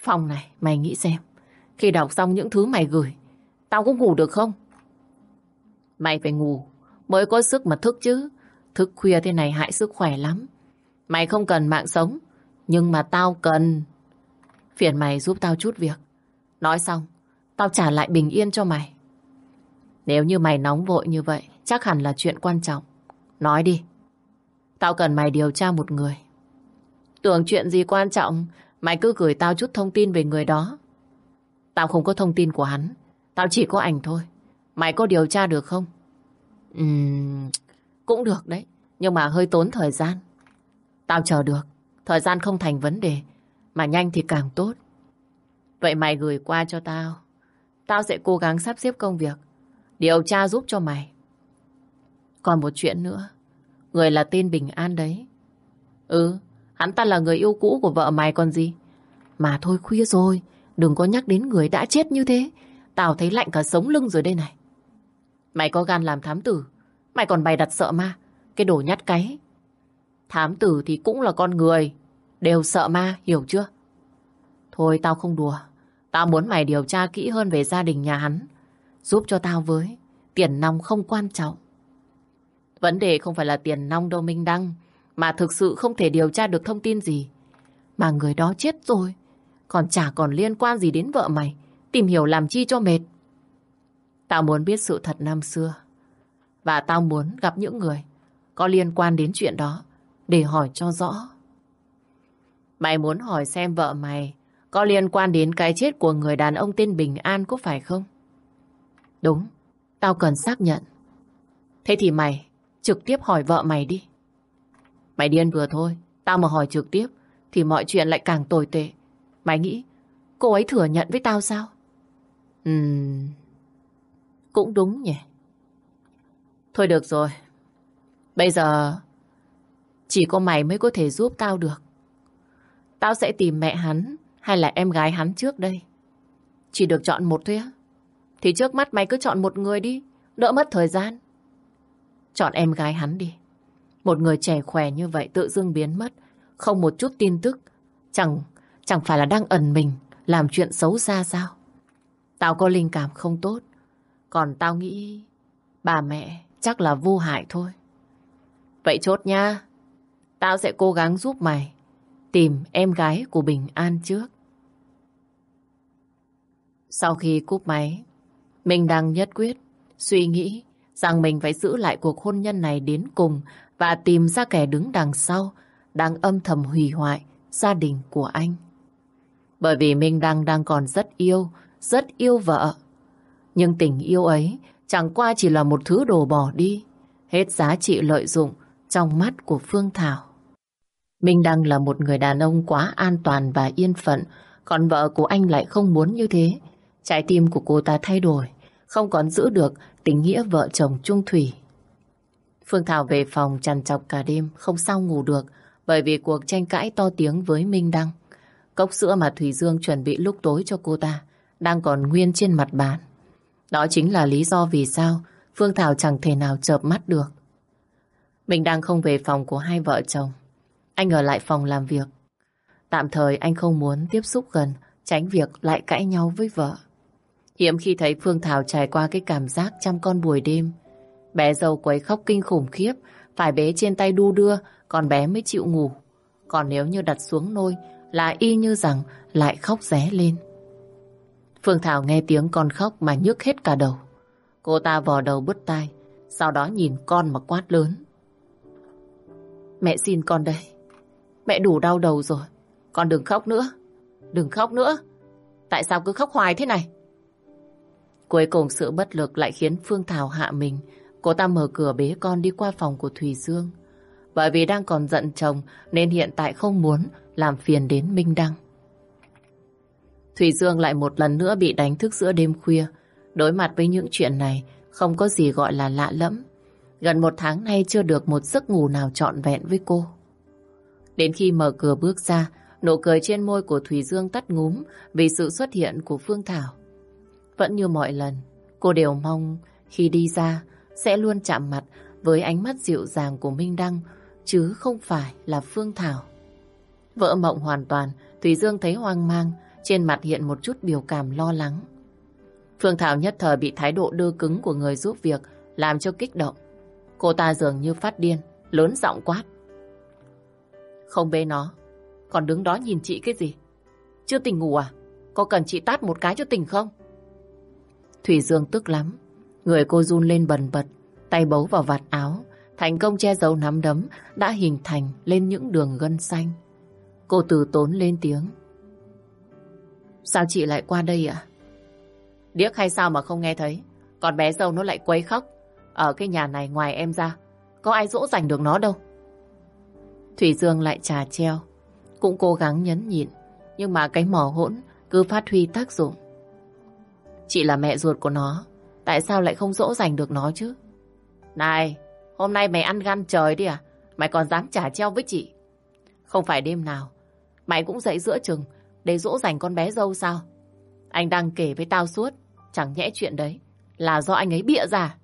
phòng này, mày nghĩ xem, khi đọc xong những thứ mày gửi, tao cũng ngủ được không? Mày phải ngủ, mới có sức mà thức chứ. Thức khuya thế này hại sức khỏe lắm. Mày không cần mạng sống, nhưng mà tao cần. Phiền mày giúp tao chút việc. Nói xong, tao trả lại bình yên cho mày. Nếu như mày nóng vội như vậy, chắc hẳn là chuyện quan trọng. Nói đi. Tao cần mày điều tra một người. Tưởng chuyện gì quan trọng, mày cứ gửi tao chút thông tin về người đó. Tao không có thông tin của hắn, tao chỉ có ảnh thôi. Mày có điều tra được không? Uhm, cũng được đấy, nhưng mà hơi tốn thời gian. Tao chờ được, thời gian không thành vấn đề, mà nhanh thì càng tốt. Vậy mày gửi qua cho tao, tao sẽ cố gắng sắp xếp công việc, điều tra giúp cho mày. Còn một chuyện nữa, người là tên Bình An đấy. Ừ, hắn ta là người yêu cũ của vợ mày còn gì. Mà thôi khuya rồi, đừng có nhắc đến người đã chết như thế. Tao thấy lạnh cả sống lưng rồi đây này. Mày có gan làm thám tử, mày còn bày đặt sợ ma, cái đồ nhát cái. Thám tử thì cũng là con người, đều sợ ma, hiểu chưa? Thôi tao không đùa, tao muốn mày điều tra kỹ hơn về gia đình nhà hắn, giúp cho tao với, tiền nong không quan trọng. Vấn đề không phải là tiền nong đâu Minh Đăng, mà thực sự không thể điều tra được thông tin gì. Mà người đó chết rồi, còn chả còn liên quan gì đến vợ mày, tìm hiểu làm chi cho mệt. Tao muốn biết sự thật năm xưa. Và tao muốn gặp những người có liên quan đến chuyện đó để hỏi cho rõ. Mày muốn hỏi xem vợ mày có liên quan đến cái chết của người đàn ông tên Bình An có phải không? Đúng, tao cần xác nhận. Thế thì mày trực tiếp hỏi vợ mày đi. Mày điên vừa thôi, tao mà hỏi trực tiếp thì mọi chuyện lại càng tồi tệ. Mày nghĩ cô ấy thừa nhận với tao sao? Ừm... Cũng đúng nhỉ. Thôi được rồi. Bây giờ chỉ có mày mới có thể giúp tao được. Tao sẽ tìm mẹ hắn hay là em gái hắn trước đây. Chỉ được chọn một thôi á. Thì trước mắt mày cứ chọn một người đi, đỡ mất thời gian. Chọn em gái hắn đi. Một người trẻ khỏe như vậy tự dưng biến mất, không một chút tin tức. Chẳng chẳng phải là đang ẩn mình, làm chuyện xấu xa sao? Tao có linh cảm không tốt. Còn tao nghĩ bà mẹ chắc là vô hại thôi. Vậy chốt nha. Tao sẽ cố gắng giúp mày tìm em gái của Bình An trước. Sau khi cúp máy, mình đang nhất quyết suy nghĩ rằng mình phải giữ lại cuộc hôn nhân này đến cùng và tìm ra kẻ đứng đằng sau đang âm thầm hủy hoại gia đình của anh. Bởi vì Minh Đăng đang còn rất yêu, rất yêu vợ. Nhưng tình yêu ấy chẳng qua chỉ là một thứ đồ bỏ đi, hết giá trị lợi dụng trong mắt của Phương Thảo. Minh Đăng là một người đàn ông quá an toàn và yên phận, còn vợ của anh lại không muốn như thế. Trái tim của cô ta thay đổi, không còn giữ được tình nghĩa vợ chồng trung thủy. Phương Thảo về phòng chằn chọc cả đêm, không sao ngủ được, bởi vì cuộc tranh cãi to tiếng với Minh Đăng. Cốc sữa mà Thủy Dương chuẩn bị lúc tối cho cô ta đang còn nguyên trên mặt bàn. Đó chính là lý do vì sao Phương Thảo chẳng thể nào chợp mắt được. Mình đang không về phòng của hai vợ chồng. Anh ở lại phòng làm việc. Tạm thời anh không muốn tiếp xúc gần, tránh việc lại cãi nhau với vợ. Hiếm khi thấy Phương Thảo trải qua cái cảm giác chăm con buổi đêm. Bé dâu quấy khóc kinh khủng khiếp, phải bé trên tay đu đưa, còn bé mới chịu ngủ. Còn nếu như đặt xuống nôi, là y như rằng lại khóc ré lên. Phương Thảo nghe tiếng con khóc mà nhức hết cả đầu. Cô ta vò đầu bứt tai, sau đó nhìn con mà quát lớn. Mẹ xin con đây. Mẹ đủ đau đầu rồi. Con đừng khóc nữa. Đừng khóc nữa. Tại sao cứ khóc hoài thế này? Cuối cùng sự bất lực lại khiến Phương Thảo hạ mình. Cô ta mở cửa bế con đi qua phòng của Thùy Dương. Bởi vì đang còn giận chồng nên hiện tại không muốn làm phiền đến Minh Đăng. Thủy Dương lại một lần nữa bị đánh thức giữa đêm khuya. Đối mặt với những chuyện này không có gì gọi là lạ lẫm. Gần một tháng nay chưa được một giấc ngủ nào trọn vẹn với cô. Đến khi mở cửa bước ra, nụ cười trên môi của Thủy Dương tắt ngúm vì sự xuất hiện của Phương Thảo. Vẫn như mọi lần, cô đều mong khi đi ra sẽ luôn chạm mặt với ánh mắt dịu dàng của Minh Đăng, chứ không phải là Phương Thảo. Vỡ mộng hoàn toàn, Thủy Dương thấy hoang mang, trên mặt hiện một chút biểu cảm lo lắng. Phương Thảo nhất thời bị thái độ đưa cứng của người giúp việc làm cho kích động. Cô ta dường như phát điên, lớn giọng quát. Không bê nó, còn đứng đó nhìn chị cái gì? Chưa tỉnh ngủ à? Có cần chị tát một cái cho tỉnh không? Thủy Dương tức lắm. Người cô run lên bần bật, tay bấu vào vạt áo, thành công che giấu nắm đấm đã hình thành lên những đường gân xanh. Cô từ tốn lên tiếng. Sao chị lại qua đây ạ? Điếc hay sao mà không nghe thấy? Còn bé dâu nó lại quấy khóc. Ở cái nhà này ngoài em ra, có ai dỗ dành được nó đâu. Thủy Dương lại trà treo. Cũng cố gắng nhấn nhịn. Nhưng mà cái mỏ hỗn cứ phát huy tác dụng. Chị là mẹ ruột của nó. Tại sao lại không dỗ dành được nó chứ? Này, hôm nay mày ăn gan trời đi à? Mày còn dám trả treo với chị? Không phải đêm nào. Mày cũng dậy giữa chừng để dỗ dành con bé dâu sao? Anh đang kể với tao suốt. Chẳng nhẽ chuyện đấy là do anh ấy bịa ra.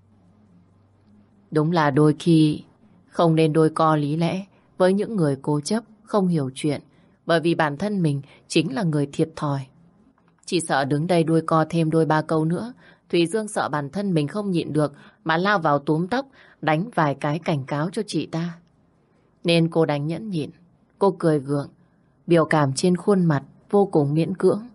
Đúng là đôi khi không nên đôi co lý lẽ với những người cố chấp, không hiểu chuyện, bởi vì bản thân mình chính là người thiệt thòi. Chỉ sợ đứng đây đuôi co thêm đôi ba câu nữa, Thùy Dương sợ bản thân mình không nhịn được mà lao vào túm tóc, đánh vài cái cảnh cáo cho chị ta. Nên cô đánh nhẫn nhịn, cô cười gượng, biểu cảm trên khuôn mặt vô cùng miễn cưỡng.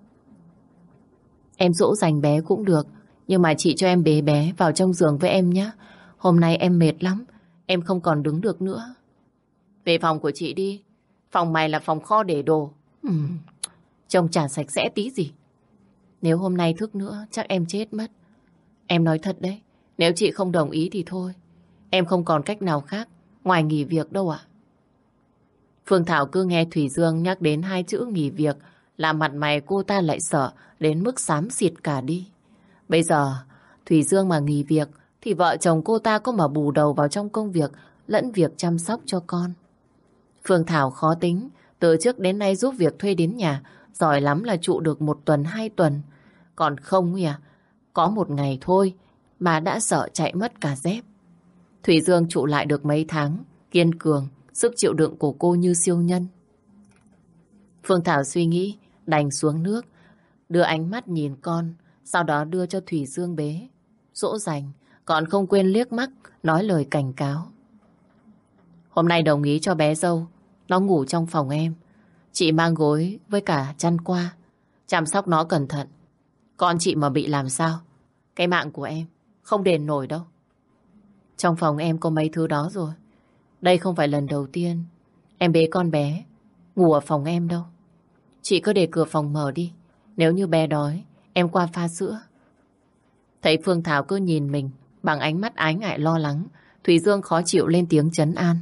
Em dỗ dành bé cũng được, nhưng mà chị cho em bế bé vào trong giường với em nhé. Hôm nay em mệt lắm, em không còn đứng được nữa. Về phòng của chị đi, phòng mày là phòng kho để đồ. Uhm, trông chả sạch sẽ tí gì. Nếu hôm nay thức nữa, chắc em chết mất. Em nói thật đấy, nếu chị không đồng ý thì thôi. Em không còn cách nào khác, ngoài nghỉ việc đâu ạ. Phương Thảo cứ nghe Thủy Dương nhắc đến hai chữ nghỉ việc, là mặt mày cô ta lại sợ đến mức xám xịt cả đi. Bây giờ, Thủy Dương mà nghỉ việc, thì vợ chồng cô ta có mà bù đầu vào trong công việc lẫn việc chăm sóc cho con. Phương Thảo khó tính, từ trước đến nay giúp việc thuê đến nhà, giỏi lắm là trụ được một tuần hai tuần. Còn không à, có một ngày thôi mà đã sợ chạy mất cả dép. Thủy Dương trụ lại được mấy tháng, kiên cường, sức chịu đựng của cô như siêu nhân. Phương Thảo suy nghĩ, đành xuống nước, đưa ánh mắt nhìn con, sau đó đưa cho Thủy Dương bế. Dỗ dành, còn không quên liếc mắt, nói lời cảnh cáo. Hôm nay đồng ý cho bé dâu, nó ngủ trong phòng em. Chị mang gối với cả chăn qua, chăm sóc nó cẩn thận. Con chị mà bị làm sao, cái mạng của em không đền nổi đâu. Trong phòng em có mấy thứ đó rồi. Đây không phải lần đầu tiên em bế con bé ngủ ở phòng em đâu. Chị cứ để cửa phòng mở đi. Nếu như bé đói, em qua pha sữa. Thấy Phương Thảo cứ nhìn mình bằng ánh mắt ái ngại lo lắng, Thủy Dương khó chịu lên tiếng chấn an.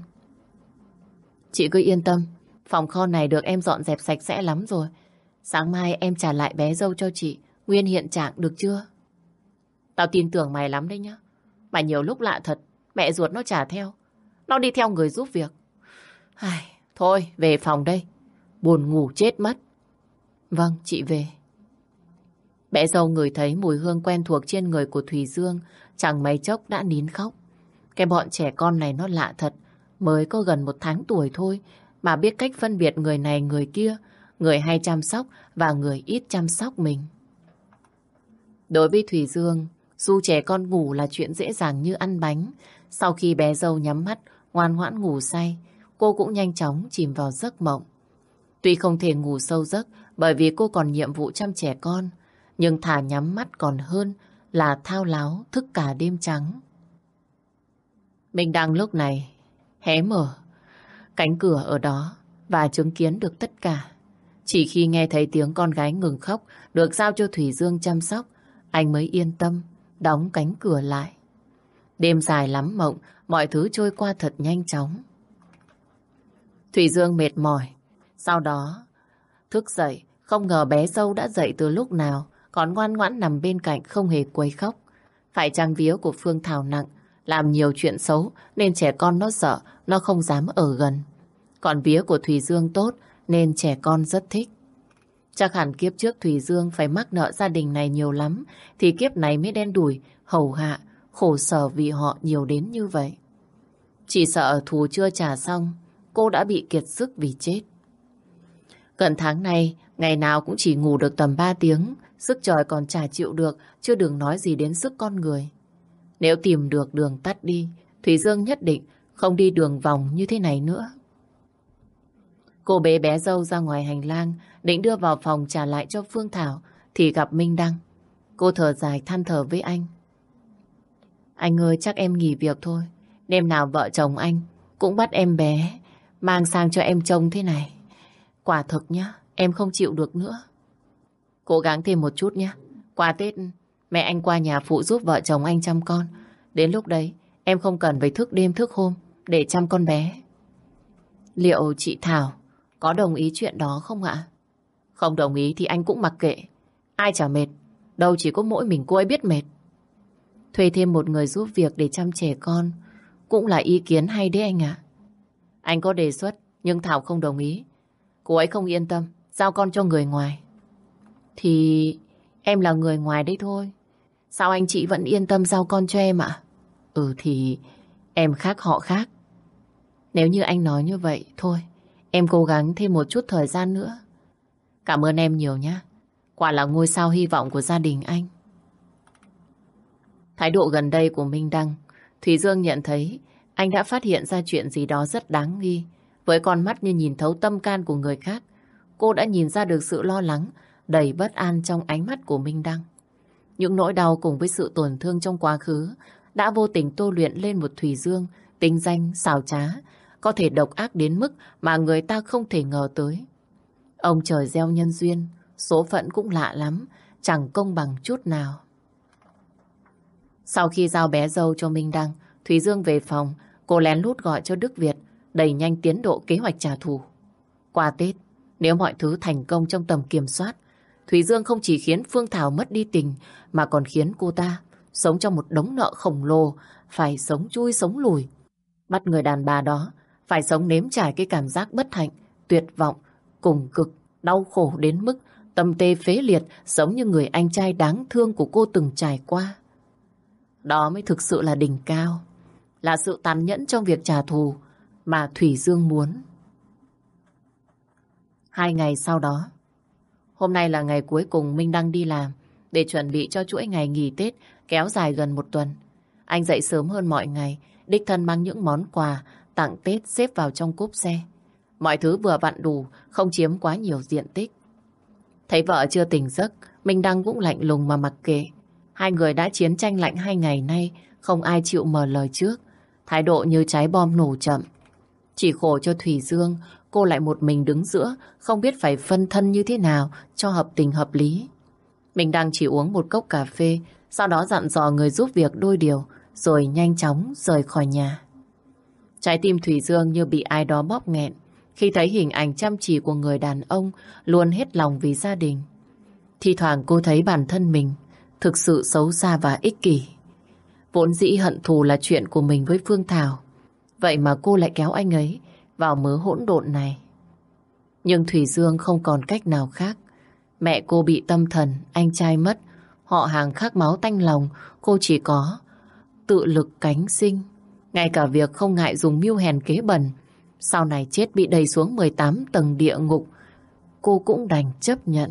Chị cứ yên tâm, phòng kho này được em dọn dẹp sạch sẽ lắm rồi. Sáng mai em trả lại bé dâu cho chị, nguyên hiện trạng được chưa? Tao tin tưởng mày lắm đấy nhá. Mà nhiều lúc lạ thật, mẹ ruột nó trả theo. Nó đi theo người giúp việc. Ai, thôi, về phòng đây. Buồn ngủ chết mất. Vâng, chị về. Mẹ dâu người thấy mùi hương quen thuộc trên người của Thùy Dương, chẳng mấy chốc đã nín khóc. Cái bọn trẻ con này nó lạ thật, mới có gần một tháng tuổi thôi, mà biết cách phân biệt người này người kia, người hay chăm sóc và người ít chăm sóc mình. Đối với Thùy Dương, dù trẻ con ngủ là chuyện dễ dàng như ăn bánh, sau khi bé dâu nhắm mắt, ngoan ngoãn ngủ say, cô cũng nhanh chóng chìm vào giấc mộng. Tuy không thể ngủ sâu giấc bởi vì cô còn nhiệm vụ chăm trẻ con, nhưng thả nhắm mắt còn hơn là thao láo thức cả đêm trắng. mình đang lúc này hé mở cánh cửa ở đó và chứng kiến được tất cả. Chỉ khi nghe thấy tiếng con gái ngừng khóc được giao cho Thủy Dương chăm sóc, anh mới yên tâm đóng cánh cửa lại. Đêm dài lắm mộng, mọi thứ trôi qua thật nhanh chóng. Thủy Dương mệt mỏi, sau đó thức dậy, không ngờ bé dâu đã dậy từ lúc nào, còn ngoan ngoãn nằm bên cạnh không hề quấy khóc. Phải chăng vía của Phương Thảo nặng, làm nhiều chuyện xấu nên trẻ con nó sợ, nó không dám ở gần. Còn vía của Thủy Dương tốt nên trẻ con rất thích. Chắc hẳn kiếp trước Thủy Dương phải mắc nợ gia đình này nhiều lắm thì kiếp này mới đen đủi, hầu hạ, khổ sở vì họ nhiều đến như vậy. Chỉ sợ thù chưa trả xong, cô đã bị kiệt sức vì chết. Gần tháng này, ngày nào cũng chỉ ngủ được tầm 3 tiếng, sức trời còn chả chịu được, chưa đừng nói gì đến sức con người. Nếu tìm được đường tắt đi, Thủy Dương nhất định không đi đường vòng như thế này nữa. Cô bé bé dâu ra ngoài hành lang, định đưa vào phòng trả lại cho Phương Thảo, thì gặp Minh Đăng. Cô thở dài than thở với anh. Anh ơi, chắc em nghỉ việc thôi. Đêm nào vợ chồng anh cũng bắt em bé, mang sang cho em trông thế này. Quả thực nhá, em không chịu được nữa. Cố gắng thêm một chút nhé. Qua Tết, mẹ anh qua nhà phụ giúp vợ chồng anh chăm con. Đến lúc đấy, em không cần phải thức đêm thức hôm để chăm con bé. Liệu chị Thảo có đồng ý chuyện đó không ạ? Không đồng ý thì anh cũng mặc kệ. Ai chả mệt, đâu chỉ có mỗi mình cô ấy biết mệt. Thuê thêm một người giúp việc để chăm trẻ con cũng là ý kiến hay đấy anh ạ. Anh có đề xuất, nhưng Thảo không đồng ý. Cô ấy không yên tâm, giao con cho người ngoài. Thì em là người ngoài đấy thôi. Sao anh chị vẫn yên tâm giao con cho em ạ? Ừ thì em khác họ khác. Nếu như anh nói như vậy, thôi, em cố gắng thêm một chút thời gian nữa. Cảm ơn em nhiều nhé. Quả là ngôi sao hy vọng của gia đình anh. Thái độ gần đây của Minh Đăng, Thủy Dương nhận thấy anh đã phát hiện ra chuyện gì đó rất đáng nghi. Với con mắt như nhìn thấu tâm can của người khác, cô đã nhìn ra được sự lo lắng, đầy bất an trong ánh mắt của Minh Đăng. Những nỗi đau cùng với sự tổn thương trong quá khứ đã vô tình tô luyện lên một Thủy Dương tinh danh, xào trá, có thể độc ác đến mức mà người ta không thể ngờ tới. Ông trời gieo nhân duyên, số phận cũng lạ lắm, chẳng công bằng chút nào. Sau khi giao bé dâu cho Minh Đăng, Thúy Dương về phòng, cô lén lút gọi cho Đức Việt, đẩy nhanh tiến độ kế hoạch trả thù. Qua Tết, nếu mọi thứ thành công trong tầm kiểm soát, Thủy Dương không chỉ khiến Phương Thảo mất đi tình, mà còn khiến cô ta sống trong một đống nợ khổng lồ, phải sống chui sống lùi. Bắt người đàn bà đó phải sống nếm trải cái cảm giác bất hạnh, tuyệt vọng, cùng cực, đau khổ đến mức tâm tê phế liệt giống như người anh trai đáng thương của cô từng trải qua. Đó mới thực sự là đỉnh cao, là sự tàn nhẫn trong việc trả thù mà Thủy Dương muốn. Hai ngày sau đó, hôm nay là ngày cuối cùng Minh Đăng đi làm để chuẩn bị cho chuỗi ngày nghỉ Tết kéo dài gần một tuần. Anh dậy sớm hơn mọi ngày, đích thân mang những món quà tặng Tết xếp vào trong cốp xe. Mọi thứ vừa vặn đủ, không chiếm quá nhiều diện tích. Thấy vợ chưa tỉnh giấc, Minh Đăng cũng lạnh lùng mà mặc kệ. Hai người đã chiến tranh lạnh hai ngày nay, không ai chịu mở lời trước. Thái độ như trái bom nổ chậm. Chỉ khổ cho Thủy Dương, cô lại một mình đứng giữa, không biết phải phân thân như thế nào cho hợp tình hợp lý. Mình đang chỉ uống một cốc cà phê, sau đó dặn dò người giúp việc đôi điều, rồi nhanh chóng rời khỏi nhà. Trái tim Thủy Dương như bị ai đó bóp nghẹn khi thấy hình ảnh chăm chỉ của người đàn ông luôn hết lòng vì gia đình. Thì thoảng cô thấy bản thân mình thực sự xấu xa và ích kỷ. Vốn dĩ hận thù là chuyện của mình với Phương Thảo. Vậy mà cô lại kéo anh ấy vào mớ hỗn độn này. Nhưng Thủy Dương không còn cách nào khác. Mẹ cô bị tâm thần, anh trai mất, họ hàng khác máu tanh lòng, cô chỉ có tự lực cánh sinh. Ngay cả việc không ngại dùng mưu hèn kế bẩn, sau này chết bị đầy xuống 18 tầng địa ngục, cô cũng đành chấp nhận.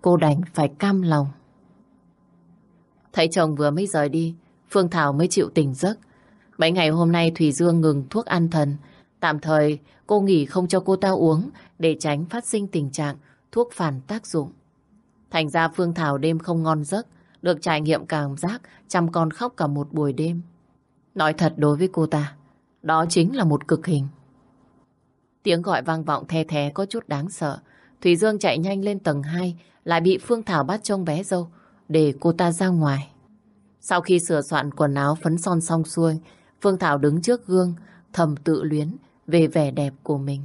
Cô đành phải cam lòng. Thấy chồng vừa mới rời đi, Phương Thảo mới chịu tỉnh giấc. Mấy ngày hôm nay Thủy Dương ngừng thuốc an thần. Tạm thời cô nghỉ không cho cô ta uống để tránh phát sinh tình trạng thuốc phản tác dụng. Thành ra Phương Thảo đêm không ngon giấc, được trải nghiệm cảm giác chăm con khóc cả một buổi đêm. Nói thật đối với cô ta, đó chính là một cực hình. Tiếng gọi vang vọng the thé có chút đáng sợ. Thủy Dương chạy nhanh lên tầng 2, lại bị Phương Thảo bắt trông bé dâu, để cô ta ra ngoài. Sau khi sửa soạn quần áo phấn son xong xuôi, Phương Thảo đứng trước gương, thầm tự luyến về vẻ đẹp của mình.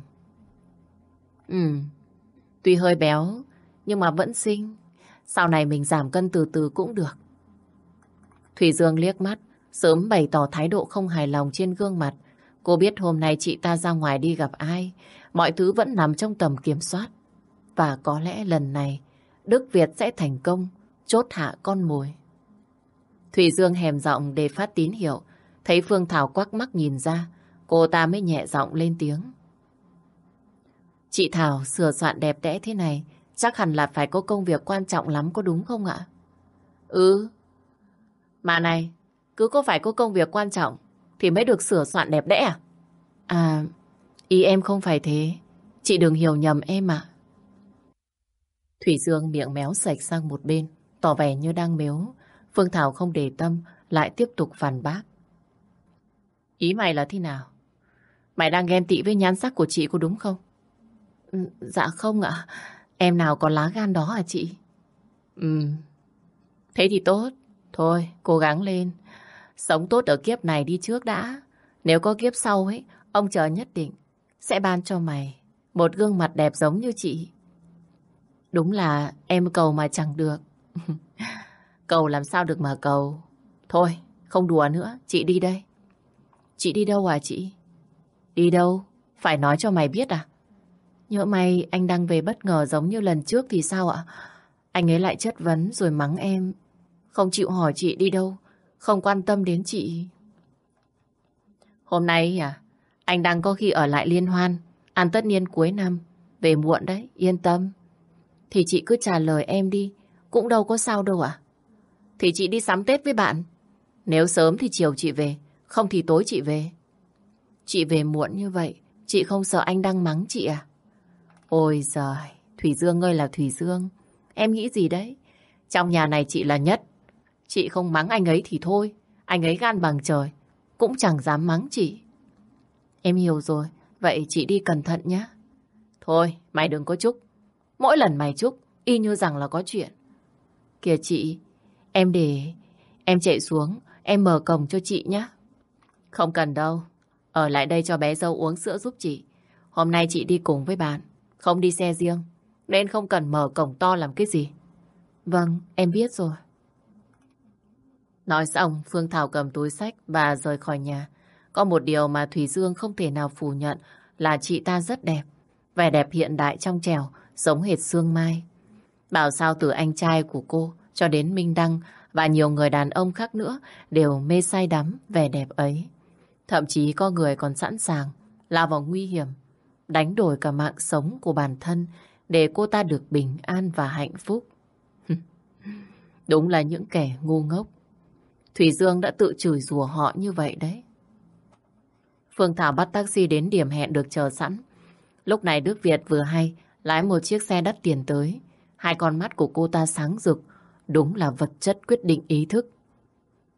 Ừ, tuy hơi béo, nhưng mà vẫn xinh. Sau này mình giảm cân từ từ cũng được. Thủy Dương liếc mắt, sớm bày tỏ thái độ không hài lòng trên gương mặt. Cô biết hôm nay chị ta ra ngoài đi gặp ai, mọi thứ vẫn nằm trong tầm kiểm soát. Và có lẽ lần này, Đức Việt sẽ thành công, chốt hạ con mồi. Thủy Dương hèm giọng để phát tín hiệu, thấy Phương Thảo quắc mắt nhìn ra, cô ta mới nhẹ giọng lên tiếng. Chị Thảo sửa soạn đẹp đẽ thế này, chắc hẳn là phải có công việc quan trọng lắm có đúng không ạ? Ừ. Mà này, cứ có phải có công việc quan trọng thì mới được sửa soạn đẹp đẽ à? À, ý em không phải thế. Chị đừng hiểu nhầm em ạ. Thủy Dương miệng méo sạch sang một bên, tỏ vẻ như đang mếu. Phương Thảo không để tâm, lại tiếp tục phản bác. Ý mày là thế nào? Mày đang ghen tị với nhan sắc của chị có đúng không? Ừ, dạ không ạ. Em nào có lá gan đó hả chị? Ừ. Thế thì tốt. Thôi, cố gắng lên. Sống tốt ở kiếp này đi trước đã. Nếu có kiếp sau ấy, ông trời nhất định sẽ ban cho mày một gương mặt đẹp giống như chị. Đúng là em cầu mà chẳng được. cầu làm sao được mà cầu. Thôi, không đùa nữa, chị đi đây. Chị đi đâu à chị? Đi đâu? Phải nói cho mày biết à? Nhỡ may anh đang về bất ngờ giống như lần trước thì sao ạ? Anh ấy lại chất vấn rồi mắng em. Không chịu hỏi chị đi đâu. Không quan tâm đến chị. Hôm nay à? Anh đang có khi ở lại liên hoan. Ăn tất niên cuối năm. Về muộn đấy, yên tâm. Thì chị cứ trả lời em đi. Cũng đâu có sao đâu ạ. Thì chị đi sắm Tết với bạn. Nếu sớm thì chiều chị về. Không thì tối chị về. Chị về muộn như vậy. Chị không sợ anh đang mắng chị à? Ôi giời, Thủy Dương ơi là Thủy Dương. Em nghĩ gì đấy? Trong nhà này chị là nhất. Chị không mắng anh ấy thì thôi. Anh ấy gan bằng trời. Cũng chẳng dám mắng chị. Em hiểu rồi. Vậy chị đi cẩn thận nhé. Thôi, mày đừng có chúc. Mỗi lần mày chúc, y như rằng là có chuyện. Kìa chị, em để... Em chạy xuống, em mở cổng cho chị nhé. Không cần đâu. Ở lại đây cho bé dâu uống sữa giúp chị. Hôm nay chị đi cùng với bạn. Không đi xe riêng. Nên không cần mở cổng to làm cái gì. Vâng, em biết rồi. Nói xong, Phương Thảo cầm túi sách và rời khỏi nhà. Có một điều mà Thủy Dương không thể nào phủ nhận là chị ta rất đẹp. Vẻ đẹp hiện đại trong trèo, giống hệt Sương Mai. Bảo sao từ anh trai của cô cho đến Minh Đăng và nhiều người đàn ông khác nữa đều mê say đắm vẻ đẹp ấy. Thậm chí có người còn sẵn sàng lao vào nguy hiểm, đánh đổi cả mạng sống của bản thân để cô ta được bình an và hạnh phúc. Đúng là những kẻ ngu ngốc. Thủy Dương đã tự chửi rủa họ như vậy đấy. Phương Thảo bắt taxi đến điểm hẹn được chờ sẵn. Lúc này Đức Việt vừa hay lái một chiếc xe đắt tiền tới. Hai con mắt của cô ta sáng rực, đúng là vật chất quyết định ý thức.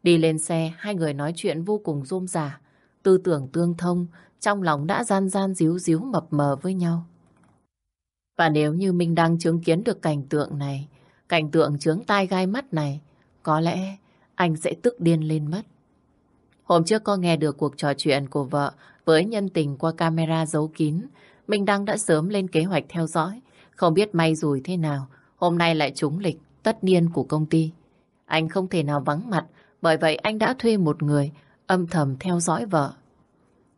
Đi lên xe, hai người nói chuyện vô cùng rôm rả, tư tưởng tương thông, trong lòng đã gian gian díu díu mập mờ với nhau. Và nếu như mình đang chứng kiến được cảnh tượng này, cảnh tượng chướng tai gai mắt này, có lẽ anh sẽ tức điên lên mất. Hôm trước có nghe được cuộc trò chuyện của vợ với nhân tình qua camera giấu kín. Minh Đăng đã sớm lên kế hoạch theo dõi. Không biết may rủi thế nào, hôm nay lại trúng lịch tất niên của công ty. Anh không thể nào vắng mặt, bởi vậy anh đã thuê một người âm thầm theo dõi vợ.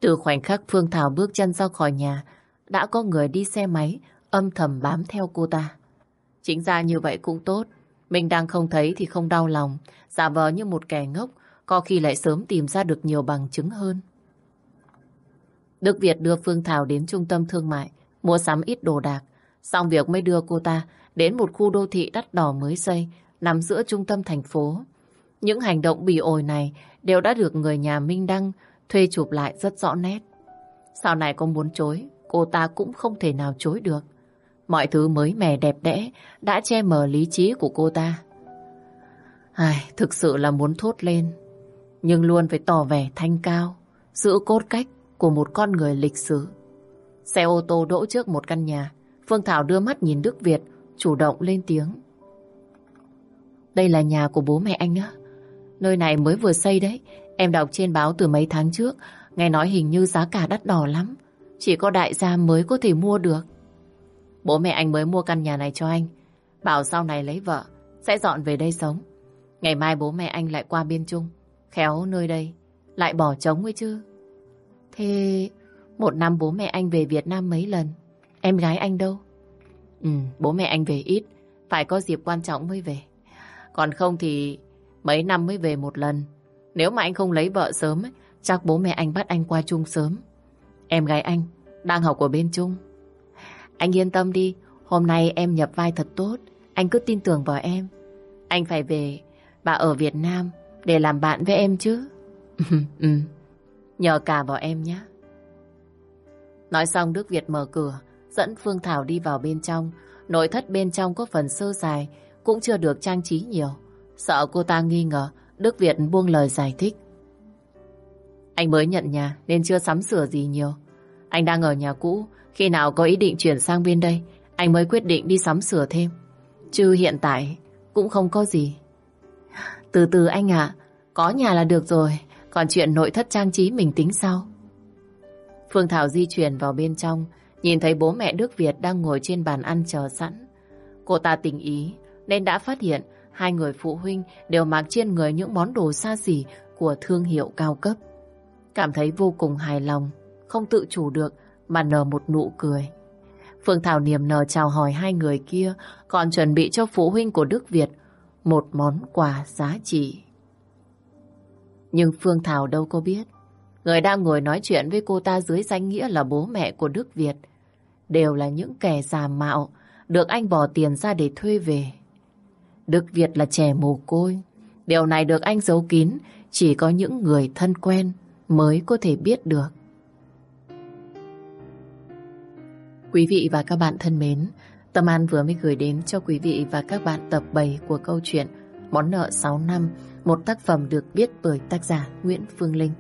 Từ khoảnh khắc Phương Thảo bước chân ra khỏi nhà, đã có người đi xe máy âm thầm bám theo cô ta. Chính ra như vậy cũng tốt. Mình đang không thấy thì không đau lòng, giả vờ như một kẻ ngốc, có khi lại sớm tìm ra được nhiều bằng chứng hơn. Đức Việt đưa Phương Thảo đến trung tâm thương mại, mua sắm ít đồ đạc, xong việc mới đưa cô ta đến một khu đô thị đắt đỏ mới xây, nằm giữa trung tâm thành phố. Những hành động bỉ ổi này đều đã được người nhà Minh Đăng thuê chụp lại rất rõ nét. Sau này có muốn chối, cô ta cũng không thể nào chối được. Mọi thứ mới mẻ đẹp đẽ đã che mờ lý trí của cô ta. Ai, thực sự là muốn thốt lên, nhưng luôn phải tỏ vẻ thanh cao, giữ cốt cách của một con người lịch sử. Xe ô tô đỗ trước một căn nhà, Phương Thảo đưa mắt nhìn Đức Việt, chủ động lên tiếng. Đây là nhà của bố mẹ anh á. Nơi này mới vừa xây đấy. Em đọc trên báo từ mấy tháng trước, nghe nói hình như giá cả đắt đỏ lắm. Chỉ có đại gia mới có thể mua được. Bố mẹ anh mới mua căn nhà này cho anh. Bảo sau này lấy vợ, sẽ dọn về đây sống. Ngày mai bố mẹ anh lại qua biên trung. Khéo nơi đây, lại bỏ trống ấy chứ. Thế một năm bố mẹ anh về Việt Nam mấy lần? Em gái anh đâu? Ừ, bố mẹ anh về ít, phải có dịp quan trọng mới về. Còn không thì mấy năm mới về một lần. Nếu mà anh không lấy vợ sớm, chắc bố mẹ anh bắt anh qua chung sớm. Em gái anh đang học ở bên chung. Anh yên tâm đi, hôm nay em nhập vai thật tốt. Anh cứ tin tưởng vào em. Anh phải về, bà ở Việt Nam để làm bạn với em chứ. ừ, nhờ cả vào em nhé. Nói xong Đức Việt mở cửa, dẫn Phương Thảo đi vào bên trong. Nội thất bên trong có phần sơ dài, cũng chưa được trang trí nhiều. Sợ cô ta nghi ngờ, Đức Việt buông lời giải thích. Anh mới nhận nhà nên chưa sắm sửa gì nhiều. Anh đang ở nhà cũ, khi nào có ý định chuyển sang bên đây, anh mới quyết định đi sắm sửa thêm. Chứ hiện tại cũng không có gì. Từ từ anh ạ, có nhà là được rồi, còn chuyện nội thất trang trí mình tính sau. Phương Thảo di chuyển vào bên trong, nhìn thấy bố mẹ Đức Việt đang ngồi trên bàn ăn chờ sẵn. Cô ta tình ý nên đã phát hiện hai người phụ huynh đều mặc trên người những món đồ xa xỉ của thương hiệu cao cấp. Cảm thấy vô cùng hài lòng, không tự chủ được mà nở một nụ cười. Phương Thảo niềm nở chào hỏi hai người kia còn chuẩn bị cho phụ huynh của Đức Việt một món quà giá trị. Nhưng Phương Thảo đâu có biết người đang ngồi nói chuyện với cô ta dưới danh nghĩa là bố mẹ của Đức Việt đều là những kẻ giả mạo được anh bỏ tiền ra để thuê về. Đức Việt là trẻ mồ côi. Điều này được anh giấu kín, chỉ có những người thân quen mới có thể biết được. Quý vị và các bạn thân mến, Tâm An vừa mới gửi đến cho quý vị và các bạn tập 7 của câu chuyện Món nợ 6 năm, một tác phẩm được viết bởi tác giả Nguyễn Phương Linh.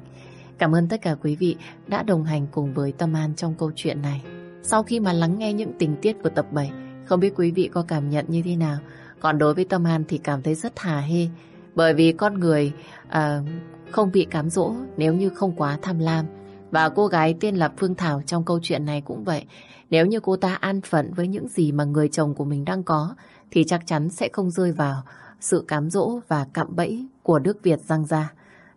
Cảm ơn tất cả quý vị đã đồng hành cùng với Tâm An trong câu chuyện này. Sau khi mà lắng nghe những tình tiết của tập 7, không biết quý vị có cảm nhận như thế nào? Còn đối với Tâm An thì cảm thấy rất hà hê. Bởi vì con người à, không bị cám dỗ nếu như không quá tham lam. Và cô gái tên là Phương Thảo trong câu chuyện này cũng vậy. Nếu như cô ta an phận với những gì mà người chồng của mình đang có thì chắc chắn sẽ không rơi vào sự cám dỗ và cạm bẫy của Đức Việt răng ra.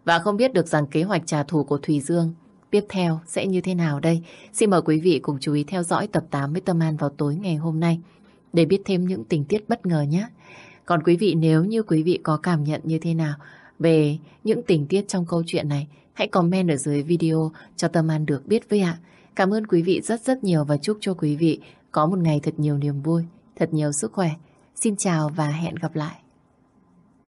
Và không biết được rằng kế hoạch trả thù của Thùy Dương tiếp theo sẽ như thế nào đây. Xin mời quý vị cùng chú ý theo dõi tập 8 với Tâm An vào tối ngày hôm nay để biết thêm những tình tiết bất ngờ nhé. Còn quý vị nếu như quý vị có cảm nhận như thế nào về những tình tiết trong câu chuyện này, hãy comment ở dưới video cho Tâm An được biết với ạ. Cảm ơn quý vị rất rất nhiều và chúc cho quý vị có một ngày thật nhiều niềm vui, thật nhiều sức khỏe. Xin chào và hẹn gặp lại.